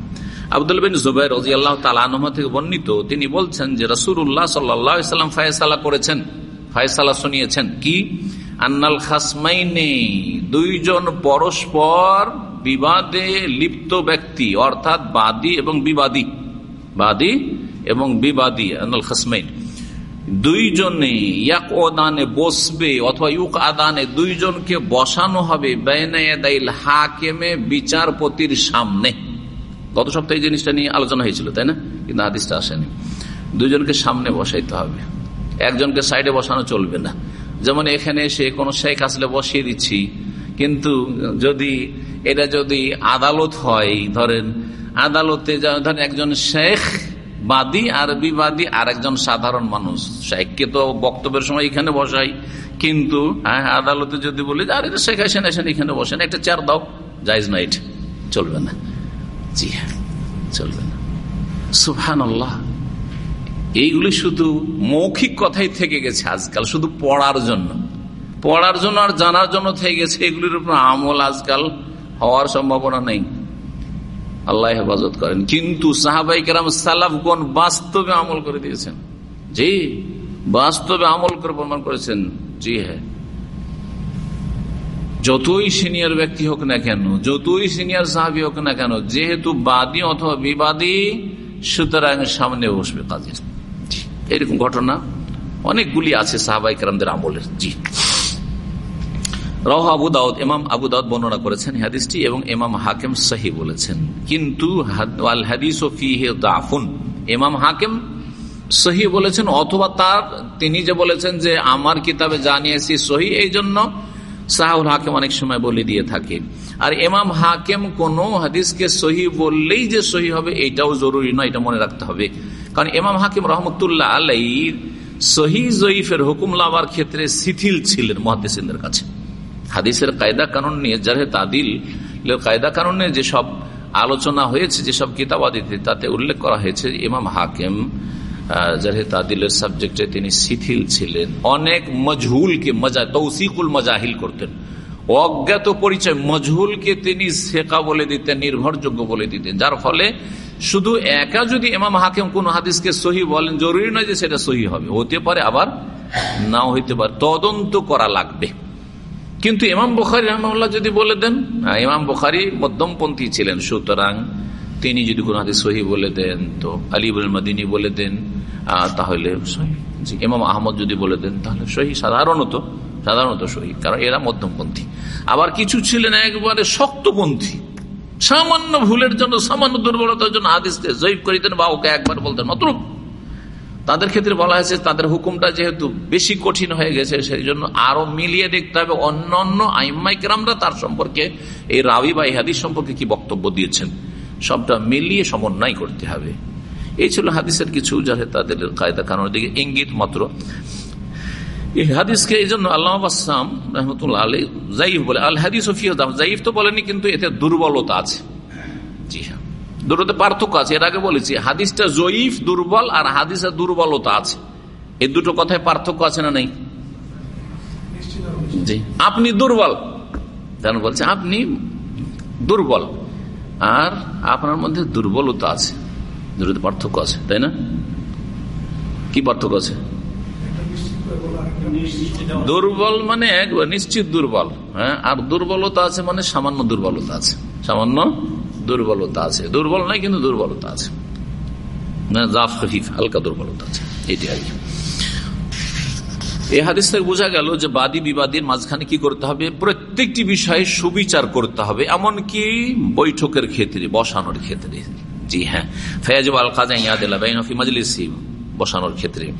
আব্দুল বিন জুবাইর রাদিয়াল্লাহু তাআলা আনহু থেকে বর্ণিত, তিনি বলছেন যে সাল্লাল্লাহু সাল্লাম ফয়সালা করেছেন। ফয়সালা শুনিয়েছেন। কি? আন্নাল খাসমাইনি, দুইজন পরস্পর বিবাদে লিপ্ত ব্যক্তি, অর্থাৎ বাদী এবং বিবাদী। বাদী এবং বিবাদী, আন্নাল খাসমাইন। দুইজনে ইয়াক ওদানে বসবে অথবা ইউক আদানে দুইজনকে বসানো হবে বেনায়াদাইল হাকেমে, বিচারপতির সামনে। গত সপ্তাহে এই জিনিসটা নিয়ে আলোচনা হয়েছিল, তাই না? কিন্তু হাদিসটা আসেনি। দুজনকে সামনে বসাইতে হবে। একজনকে সাইডে বসানো চলবে না। যেমন এখানে এসে কোনো শেখ আসলে বসিয়ে দিচ্ছি, কিন্তু যদি এটা যদি আদালত হয়, ধরেন, আদালতে ধরেন একজন শেখ বাদী আর বিবাদী আর একজন সাধারণ মানুষ। শেখকে তো বক্তব্যের সময় এখানে বসাই, কিন্তু হ্যাঁ আদালতে যদি বলি আর এটা শেখ আসেন আসেন, এখানে বসেন, একটা চেয়ার দাও। জাইজ নাইট চলবে না। জি হ্যাঁ চলবে না। আল্লাহ এইগুলি শুধু মৌখিক কথাই থেকে গেছে আজকাল, শুধু পড়ার জন্য। পড়ার জন্য আর জানার জন্য থেকে গেছে, এগুলির উপর আমল আজকাল হওয়ার সম্ভাবনা নেই। আল্লাহ হেফাজত করেন। কিন্তু সাহাবাই কেরাম সালাফগণ বাস্তবে আমল করে দিয়েছেন। জি, বাস্তবে আমল করে প্রমাণ করেছেন। জি হ্যাঁ। যতই সিনিয়র ব্যক্তি হোক না কেন, যতই সিনিয়র সাহাবি হোক না কেন, যেহেতু বাদী অথবা বিবাদী, সুতরাং সামনে বসবে কাজের এরকম ঘটনা অনেকগুলি আছে সাহাবাই কেরামদের আমলের জি। রহ আবু দাউদ এমাম আবু দাউদ বর্ণনা করেছেন হাদিসটি এবং এমাম হাকিম সাহি বলেছেন। কিন্তু আল হাকিম সহি বলেছেন, অথবা তার তিনি যে বলেছেন যে, আমার কিতাবে জানিয়েছি সহি এই জন্য সাহুল হাকিম অনেক সময় বলে দিয়ে থাকে। আর এমাম হাকিম কোন হাদিসকে সহি বললেই যে সহি হবে এটাও জরুরি নয়, এটা মনে রাখতে হবে। কারণ এমাম হাকিম রহমতুল্লাহ আলাই সহি জয়ীফের হুকুম লাভার ক্ষেত্রে শিথিল ছিলেন মহাদিসের কাছে। হাদিসের কায়দা কানুন নিয়ে যারে তাদিল কায়দা কানুনে যেসব আলোচনা হয়েছে, যেসব কিতাবাদিতে তাতে উল্লেখ করা হয়েছে, ইমাম হাকিম যারে তাদিলের সাবজেক্টে তিনি শিথিল ছিলেন। অনেক মজহুলকে মজা তৌসিকুল মজাহিল করতেন। অজ্ঞাত পরিচয় মজহুলকে তিনি শেখা বলে দিতেন, নির্ভরযোগ্য বলে দিতেন। যার ফলে শুধু একা যদি ইমাম হাকিম কোন হাদিসকে সহি বলেন, জরুরি নয় যে সেটা সহি হবে। হতে পারে আবার নাও হইতে পারে। তদন্ত করা লাগবে। কিন্তু ইমাম বুখারি রহমাল্লাহ যদি বলে দেন ইমাম বুখারি মধ্যমপন্থী ছিলেন। সুতরাং তিনি যদি কোন হাদিস সহি বলে দেন, তো আলিবুল মাদিনী বলে দেন তাহলে সহি ইমাম আহমদ যদি বলে দেন, তাহলে সহি সাধারণত সাধারণত সহি কারণ এরা মধ্যমপন্থী আবার কিছু ছিলেন একবারে শক্তপন্থী। সামান্য ভুলের জন্য, সামান্য দুর্বলতার জন্য হাদিসকে জয়ীব করে দেন বা ওকে একবার বলতেন। অতরূপ। তাদের ক্ষেত্রে বলা হয়েছে, তাদের হুকুমটা যেহেতু বেশি কঠিন হয়ে গেছে, সেই জন্য আরও মিলিয়ে দেখতে হবে অন্য অন্য আইমাইকরামরা তার সম্পর্কে, এই রাবি বা হাদিস সম্পর্কে কি বক্তব্য দিয়েছেন। সবটা মিলিয়ে সমন্বয় করতে হবে। এই ছিল হাদিসের কিছু যাতে তাদের কায়দা কানুনের দিকে ইঙ্গিত মাত্র। এই হাদিসকে এই জন্য আল্লাহ আসাম রহমতুল্লাহ আলী জাইফ বলে, আল হাদিস জাইফ তো বলেনি কিন্তু এতে দুর্বলতা আছে। জি হ্যাঁ দুটোতে পার্থক্য আছে। এর আগে বলেছি, হাদিসটা জয়ীফ, দুর্বল আর হাদিসের দুর্বলতা আছে। এই দুটো কথায় পার্থক্য আছে না নেই? জি, আপনি দুর্বল। যেন বলছে, আপনি দুর্বল। আর আপনার মধ্যে দুর্বলতা আছে। পার্থক্য আছে, তাই না? কি পার্থক্য আছে? দুর্বল মানে একবার নিশ্চিত দুর্বল হ্যাঁ? আর দুর্বলতা আছে মানে সামান্য দুর্বলতা আছে। সামান্য দুর্বলতা আছে। দুর্বল নাই কিন্তু দুর্বলতা আছে। হালকা দুর্বলতা আছে। এটি আর কি। এই হাদিস থেকে বোঝা গেল যে বাদী বিবাদীর মাঝখানে কি করতে হবে? প্রত্যেকটি বিষয়ে সুবিচার করতে হবে, এমনকি বৈঠকের ক্ষেত্রে, বসানোর ক্ষেত্রে। জি হ্যাঁ। ফয়াজ আল কাজা ইয়াদিল্লাহ মাজলিসি, বসানোর ক্ষেত্রে।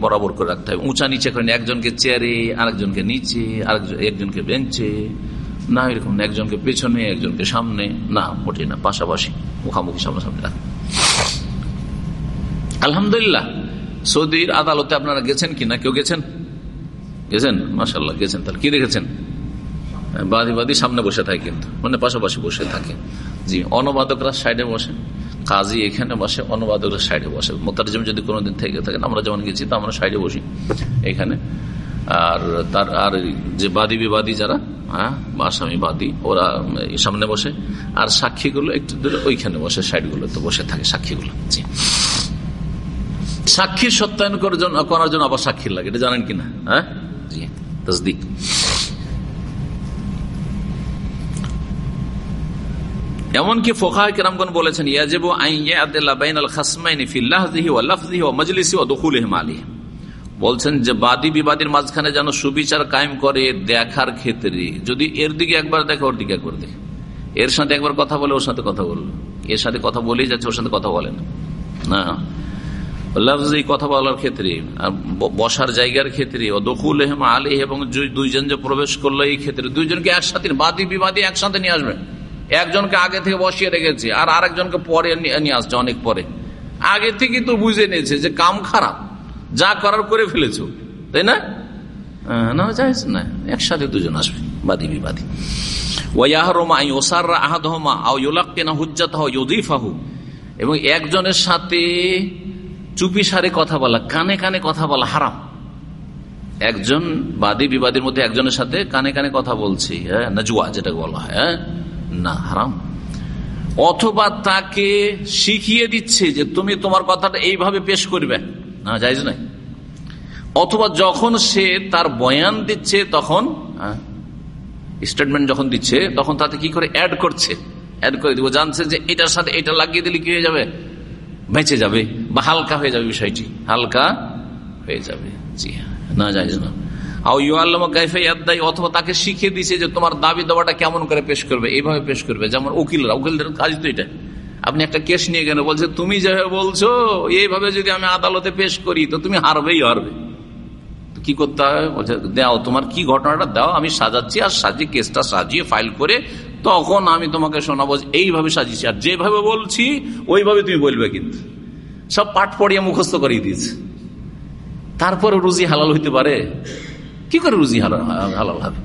বরাবর করে রাখতে হবে। উঁচা নিচে করে একজনকে চেয়ারে, আরেকজনকে নিচে একজনকে বেঞ্চে। না, এরকম একজনকে পেছনে, একজনকে সামনে। না মোটে না, পাশাপাশি, মুখামুখি সামনাসামনি রাখ আলহামদুলিল্লাহ, সৌদির আদালতে আপনারা গেছেন কিনা? কেউ গেছেন? গেছেন? মাসাল্লাহ গেছেন তাহলে। কি দেখেছেন? বাদী সামনে বসে থাকে কিন্তু। মানে পাশাপাশি বসে থাকে। জি, অনবাদকরা সাইডে বসে। কাজী এখানে বসে, অনুবাদকের সাইডে বসে। মোতারজম যদি কোনোদিন থেকে থাকেন আমরা যেমন গেছি, তো আমরা সাইডে বসি এখানে। আর তার, আর যে বাদী বিবাদী যারা হ্যাঁ আসামি বাদী, ওরা সামনে বসে। আর সাক্ষীগুলো একটু দূরে, ওইখানে বসে সাইডগুলো তো বসে থাকে সাক্ষীগুলো। জি। সাক্ষীর সত্যায়ন করার জন্য আবার সাক্ষীর লাগে, এটা জানেন কিনা? হ্যাঁ? জি, তসদিক। এমনকি ফোকাহ কেরামগন বলেছেন, ইয়াজেবু বলছেন যে বাদী বিবাদীর মাঝখানে যেন সুবিচার কায়েম করে দেখার ক্ষেত্রে, যদি এর দিকে একবার দেখে, ওর দিকে একবার দেখে। এর সাথে একবার কথা বলে, ওর সাথে কথা বলল। এর সাথে কথা বলেই যাচ্ছে, ওর সাথে কথা বলেন না। লফজি কথা বলার ক্ষেত্রে বসার জায়গার ক্ষেত্রে দকুল হেম আলী এবং দুইজন যে প্রবেশ করল এই ক্ষেত্রে, দুইজনকে একসাথে, বাদী বিবাদী একসাথে নিয়ে আসবেন একজনকে আগে থেকে বসিয়ে রেখেছে, আর আরেকজনকে পরে নিয়ে আসছে অনেক পরে। আগে থেকে তো বুঝে নিয়েছে যে কাম খারাপ, যা করার করে ফেলেছ, তাই না? না না, একসাথে দুজন আসবে, বাদী বিবাদী। এবং একজনের সাথে চুপি সারে কথা বলা, কানে কানে কথা বলা হারাম। একজন বাদী বিবাদের মধ্যে একজনের সাথে কানে কানে কথা বলছি হ্যাঁ নাজুয়া যেটা বলা হয় হ্যাঁ না, হারাম। অথবা তাকে শিখিয়ে দিচ্ছে যে তুমি তোমার কথাটা এইভাবে পেশ করবে, না যাইজ নাই অথবা যখন সে তার বয়ান দিচ্ছে তখন স্টেটমেন্ট যখন দিচ্ছে তখন তাতে কি করে অ্যাড করছে? অ্যাড করে দিব, জানছে যে এটার সাথে এটা লাগিয়ে দিলে কি হয়ে যাবে? বেঁচে যাবে বা হালকা হয়ে যাবে বিষয়টি। হালকা হয়ে যাবে। জি হ্যাঁ না যাই না। অথবা তাকে শিখিয়ে দিছে যে তোমার দাবি দাবাটা কেমন করে পেশ করবে এইভাবে পেশ করবে। যেমন উকিলরা, উকিলদের কাজ তো এটা। আপনি একটা কেস নিয়ে গেলে বলছে, তুমি যেভাবে বলছো, এইভাবে যদি আমি আদালতে পেশ করি, তো তুমি হারবেই হারবে। কি করতে হবে? বলছে, দাও, তোমার কি ঘটনাটা দাও, আমি সাজাচ্ছি, আর সাজিয়ে কেসটা সাজিয়ে ফাইল করে তখন আমি তোমাকে শোনাবো এইভাবে সাজিয়েছি। আর যেভাবে বলছি ওইভাবে তুমি বলবে কিন্তু। সব পাঠ পড়িয়ে মুখস্থ করিয়ে দিয়েছে। তারপরে রুজি হালাল হইতে পারে? কি করে রুজি হালাল হবে?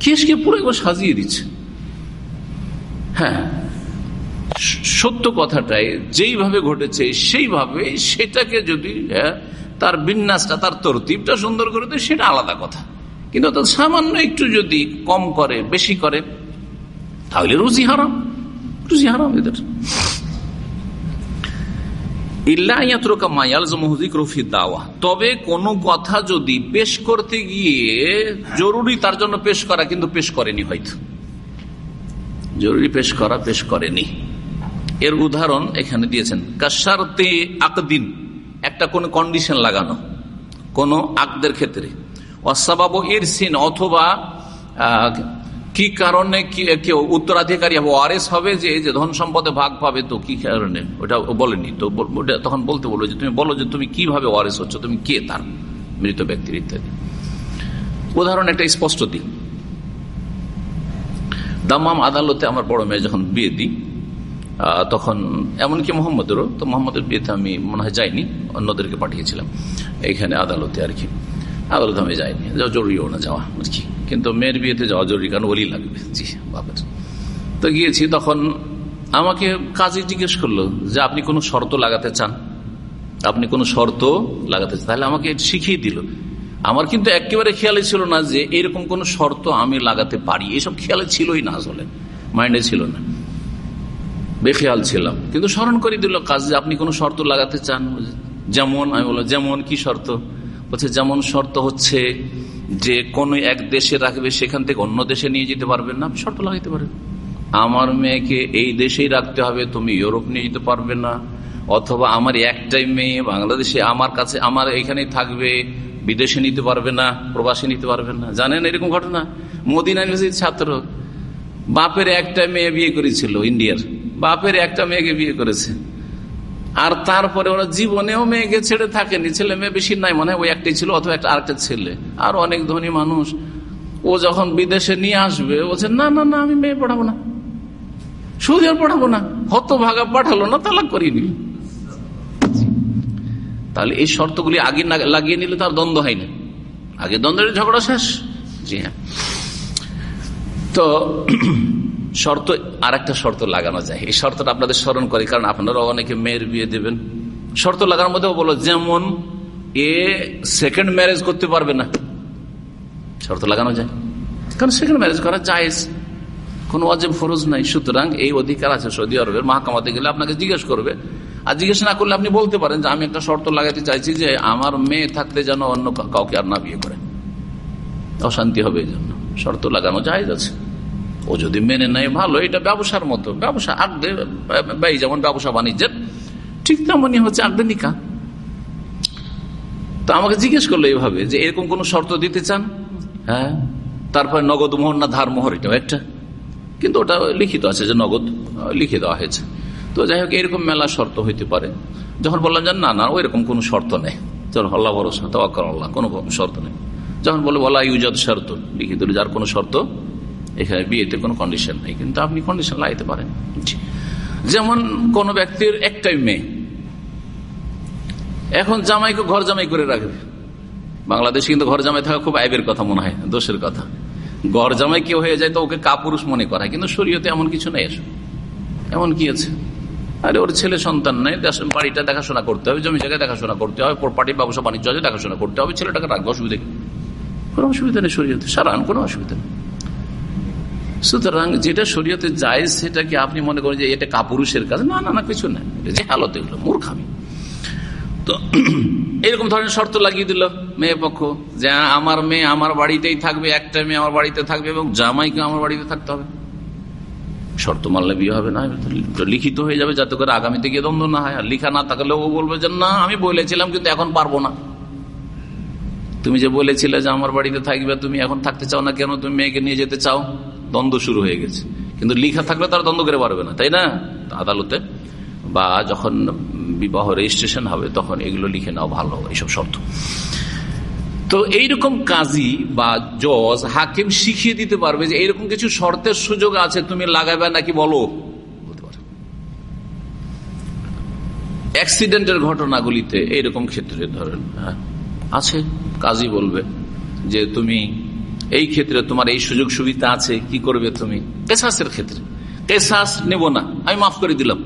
কেসকে পুরো একবার সাজিয়ে দিচ্ছে? হ্যাঁ। সত্য কথাটাই যেইভাবে ঘটেছে সেইভাবে সেটাকে যদি হ্যাঁ, তার বিন্যাসটা তার তরতিবটা সুন্দর করে দেয় সেটা আলাদা কথা। কিন্তু সামান্য একটু যদি কম করে বেশি করে তাহলে রুজি হারাম। রুজি হারাম এদের। তবে কোন কথা যদি পেশ করতে গিয়ে জরুরি তার জন্য পেশ করা, কিন্তু পেশ করেনি হয়তো। জরুরি পেশ করা, পেশ করেনি। এর উদাহরণ এখানে দিয়েছেন। কাশারতে আকদিন, একটা কোন কন্ডিশন লাগানো, কোন আকদের ক্ষেত্রে। অসাবাব ইরসিন, অথবা কি কারণে কেউ উত্তরাধিকারী হবে ওয়ারেস হবে যে যে ধন সম্পদে ভাগ পাবে তো কি কারণে? ওটা বলেনি তো তখন বলতে বলল যে তুমি বলো যে তুমি কীভাবে ওয়ারেস হচ্ছ, তুমি কে তার মৃত ব্যক্তির ইত্যাদি। উদাহরণ একটা স্পষ্ট দিই। দাম্মাম আদালতে আমার বড় মেয়ে যখন বিয়ে দিই তখন এমনকি মোহাম্মদেরও, তো মোহাম্মদের বিয়েতে আমি মনে হয় যাইনি, অন্যদেরকে পাঠিয়েছিলাম, এইখানে আদালতে আর কি। আদালতে আমি যাইনি। জরুরিও না যাওয়া, আর কি। কিন্তু মেয়ের বিয়েতে যাওয়া জরুরি, কারণ ওলি লাগবে। জি বাবার তো গিয়েছি, তখন আমাকে কাজে জিজ্ঞেস করল যে, আপনি কোনো শর্ত লাগাতে চান? আপনি কোনো শর্ত লাগাতে চান? তাহলে আমাকে শিখিয়ে দিল। আমার কিন্তু একেবারে খেয়ালে ছিল না যে, এরকম কোন শর্ত আমি লাগাতে পারি। এসব খেয়ালে ছিলই না আসলে। মাইন্ডে ছিল না। বেখেয়াল ছিলাম। কিন্তু স্মরণ করে দিল কাজ যে আপনি কোনো শর্ত লাগাতে চান? যেমন, আমি বললাম, যেমন, কি শর্ত? বলছে, যেমন শর্ত হচ্ছে যে কোন এক দেশে রাখবে, সেখান থেকে অন্য দেশে নিয়ে যেতে পারবেন না। শর্ত লাগাইতে পারবেন আমার মেয়েকে এই দেশেই রাখতে হবে, তুমি ইউরোপ নিয়ে যেতে পারবে না। অথবা আমার একটাই মেয়ে বাংলাদেশে আমার কাছে, আমার এখানেই থাকবে, বিদেশে নিতে পারবে না, প্রবাসী নিতে পারবে না। জানেন এরকম ঘটনা? মোদিনা ইউনিভার্সিটির ছাত্র, বাপের একটা মেয়ে বিয়ে করেছিল ইন্ডিয়ার। বাপের একটা মেয়েকে বিয়ে করেছে। আর তারপরে ওরা জীবনেও মেয়েকে ছেড়ে থাকেনি। ছেলে মেয়ে বেশি নাই মনে হয়, ওই একটাই ছিল অথবা একটা আরেকটা ছেলে। আর অনেক ধনী মানুষ। ও যখন বিদেশে নিয়ে আসবে বলছে, না না না, আমি মেয়ে পড়াবো না। সৌদি আর পড়াবো না। হত ভাগা পাঠালো না, তালাক করিনি। তাহলে এই শর্তগুলি আগে লাগিয়ে নিলে তার দ্বন্দ্ব হয় না। আগে দ্বন্দ্বের ঝগড়া শেষ। জি হ্যাঁ। তো শর্ত আর একটা শর্ত লাগানো যায়। এই শর্তটা আপনাদের স্মরণ করি, কারণ আপনারা অনেকে মেয়ের বিয়ে দেবেন। শর্ত লাগানোর মধ্যে বলো, যেমন এ সেকেন্ড ম্যারেজ করতে পারবে না। শর্ত লাগানো যায়। কারণ সেকেন্ড ম্যারেজ করা যায় কোন অজেব ফরজ নাই। সুতরাং এই অধিকার আছে সৌদি আরবের মাহকামাতে গেলে আপনাকে জিজ্ঞেস করবে। আর জিজ্ঞেস না করলে আপনি বলতে পারেন যে, আমি একটা শর্ত লাগাতে চাইছি যে, আমার মেয়ে থাকতে যেন অন্য কাউকে আর না বিয়ে করে। অশান্তি হবে এই জন্য। শর্ত লাগানো যায় আছে। ও যদি মেনে নেয় ভালো, এটা ব্যবসার মতো। ব্যবসা আগদে ব্যয় যেমন ব্যবসা বাণিজ্যের, ঠিক তেমনই হচ্ছে আগদে নিকা। তো আমাকে জিজ্ঞেস করল এইভাবে যে এরকম কোন শর্ত দিতে চান? হ্যাঁ। তারপরে নগদ মোহর না ধার মোহর, এটাও একটা। কিন্তু ওটা লিখিত আছে যে নগদ লিখে দেওয়া হয়েছে। তো যাই হোক, এরকম মেলা শর্ত হইতে পারে। যখন বললাম যে না না ওই রকম কোনো শর্ত নেই। চলো, আল্লাহ ভরসা তো আল্লাহ, কোনো শর্ত নেই। যখন বলে বলা ইউজাদ শর্ত লিখিত যার কোনো শর্ত এখানে বিয়েতে কোনো কন্ডিশন নেই, কিন্তু আপনি কন্ডিশন লাগাইতে পারেন। যেমন কোন ব্যক্তির একটাই মেয়ে, এখন জামাইকে ঘর জামাই করে রাখবে। বাংলাদেশে কিন্তু ঘর জামাই থাকা খুব আইবের কথা মনে হয়, দোষের কথা। ঘর জামাই কেউ হয়ে যায় তো ওকে কাপুরুষ মনে করা, কিন্তু শরীয়তে এমন কিছু নেই এমন কি আছে? আরে ওর ছেলে সন্তান নেই বাড়িটা দেখাশোনা করতে হবে, জমি জায়গায় দেখাশোনা করতে হবে পার্টির ব্যবসা, বাণিজ্য দেখাশোনা করতে হবে, ছেলেটাকে রাখবে, অসুবিধা কোনো অসুবিধা নেই শরীয়তে, সারান, কোনো অসুবিধা নেই। সুতরাং যেটা শরীয়তে যায় সেটাকে আপনি মনে করেন যে এটা কাপুরুষের কাজ। না না না, কিছু না। যে হালতে এগুলো, মূর্খামি। তো এরকম ধরনের শর্ত লাগিয়ে দিল মেয়ে পক্ষ যে আমার মেয়ে আমার বাড়িতেই থাকবে, একটা মেয়ে আমার বাড়িতে থাকবে এবং জামাইকে আমার বাড়িতে থাকতে হবে। শর্ত মানলে বিয়ে হবে না লিখিত হয়ে যাবে যাতে করে আগামীতে গিয়ে দ্বন্দ্ব না হয়। আর লিখা না থাকলে ও বলবে যে, না, আমি বলেছিলাম কিন্তু এখন পারব না। তুমি যে বলেছিলে যে, আমার বাড়িতে থাকবে, তুমি এখন থাকতে চাও না কেন? তুমি মেয়েকে নিয়ে যেতে চাও? দ্বন্দ্ব শুরু হয়ে গেছে। কিন্তু লিখা থাকলে তারা দ্বন্দ্ব করে পারবে না, তাই না? আদালতে বা যখন বিবাহ রেজিস্ট্রেশন হবে, তখন এগুলো লিখে নাও, ভালো, এইসব শর্ত। তো এইরকম কাজী বা জজ, হাকিম শিখিয়ে দিতে পারবে যে এইরকম কিছু শর্তের সুযোগ আছে, তুমি লাগাবে নাকি বলো? পারে অ্যাক্সিডেন্টের ঘটনাগুলিতে এইরকম ক্ষেত্রে ধরেন হ্যাঁ আছে, কাজী বলবে যে তুমি এই ক্ষেত্রে তোমার এই সুযোগ সুবিধা আছে, কি করবে তুমি? কেসাসের ক্ষেত্রে। কেসাস নেব না, আমি মাফ করে দিলাম।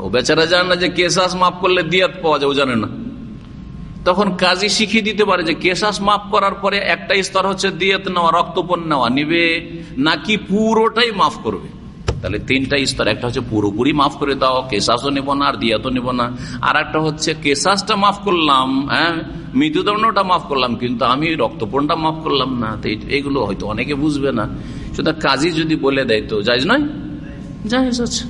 ও বেচারা জানে না যে কেসাস মাফ করলে দিয়াত পাওয়া যায়, ও জানে না। তখন কাজী শিখিয়ে দিতে পারে যে কেসাস মাফ করার পরে একটা স্তর হচ্ছে দিয়াত নেওয়া, রক্তপণ নেওয়া, নিবে নাকি পুরোটাই মাফ করবে। তাহলে তিনটা স্তর, একটা হচ্ছে পুরোপুরি মাফ করে দাও কেসাসও নেব না, আর দিয়াতও নেব না। আর একটা হচ্ছে কেসাসটা মাফ করলাম হ্যাঁ? মৃত্যুদণ্ডটা মাফ করলাম, কিন্তু আমি রক্তপণটা মাফ করলাম না। তো এগুলো হয়তো অনেকে বুঝবে না। সেটা কাজী যদি বলে দেয় তো যাইজ নয়? যাইজ আছে।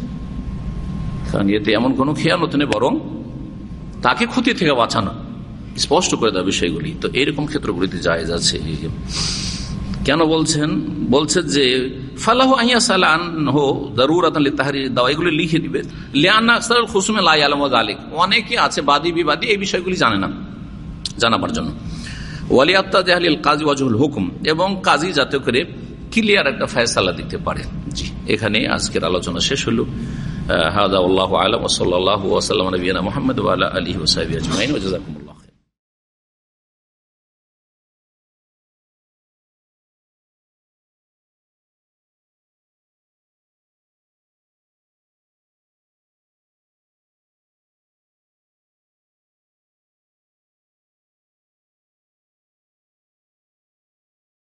কারণ এতে এমন কোনো খেয়ানত নেই, বরং তাকে ক্ষতি থেকে বাঁচানো। স্পষ্ট করে দেওয়া বিষয়গুলি। তো এরকম ক্ষেত্রগুলিতে জায়েজ আছে। কেন বলছেন? বলছে যে, ফালাহ আহিয়া সালান হো জরুরাত তাহারি দাওয়া, এগুলি লিখে দিবে। লিয়ানা লাই আলম আলিক অনেকে আছে বাদী বিবাদী, এই বিষয়গুলি জানে না, জানাবার জন্য। ওয়ালিয়াত্তা কাজী ওয়াজুল হুকুম, এবং কাজী করে ক্লিয়ার একটা দিতে এখানে আজকের আলোচনা শেষ হলো। আলম মোহাম্মদ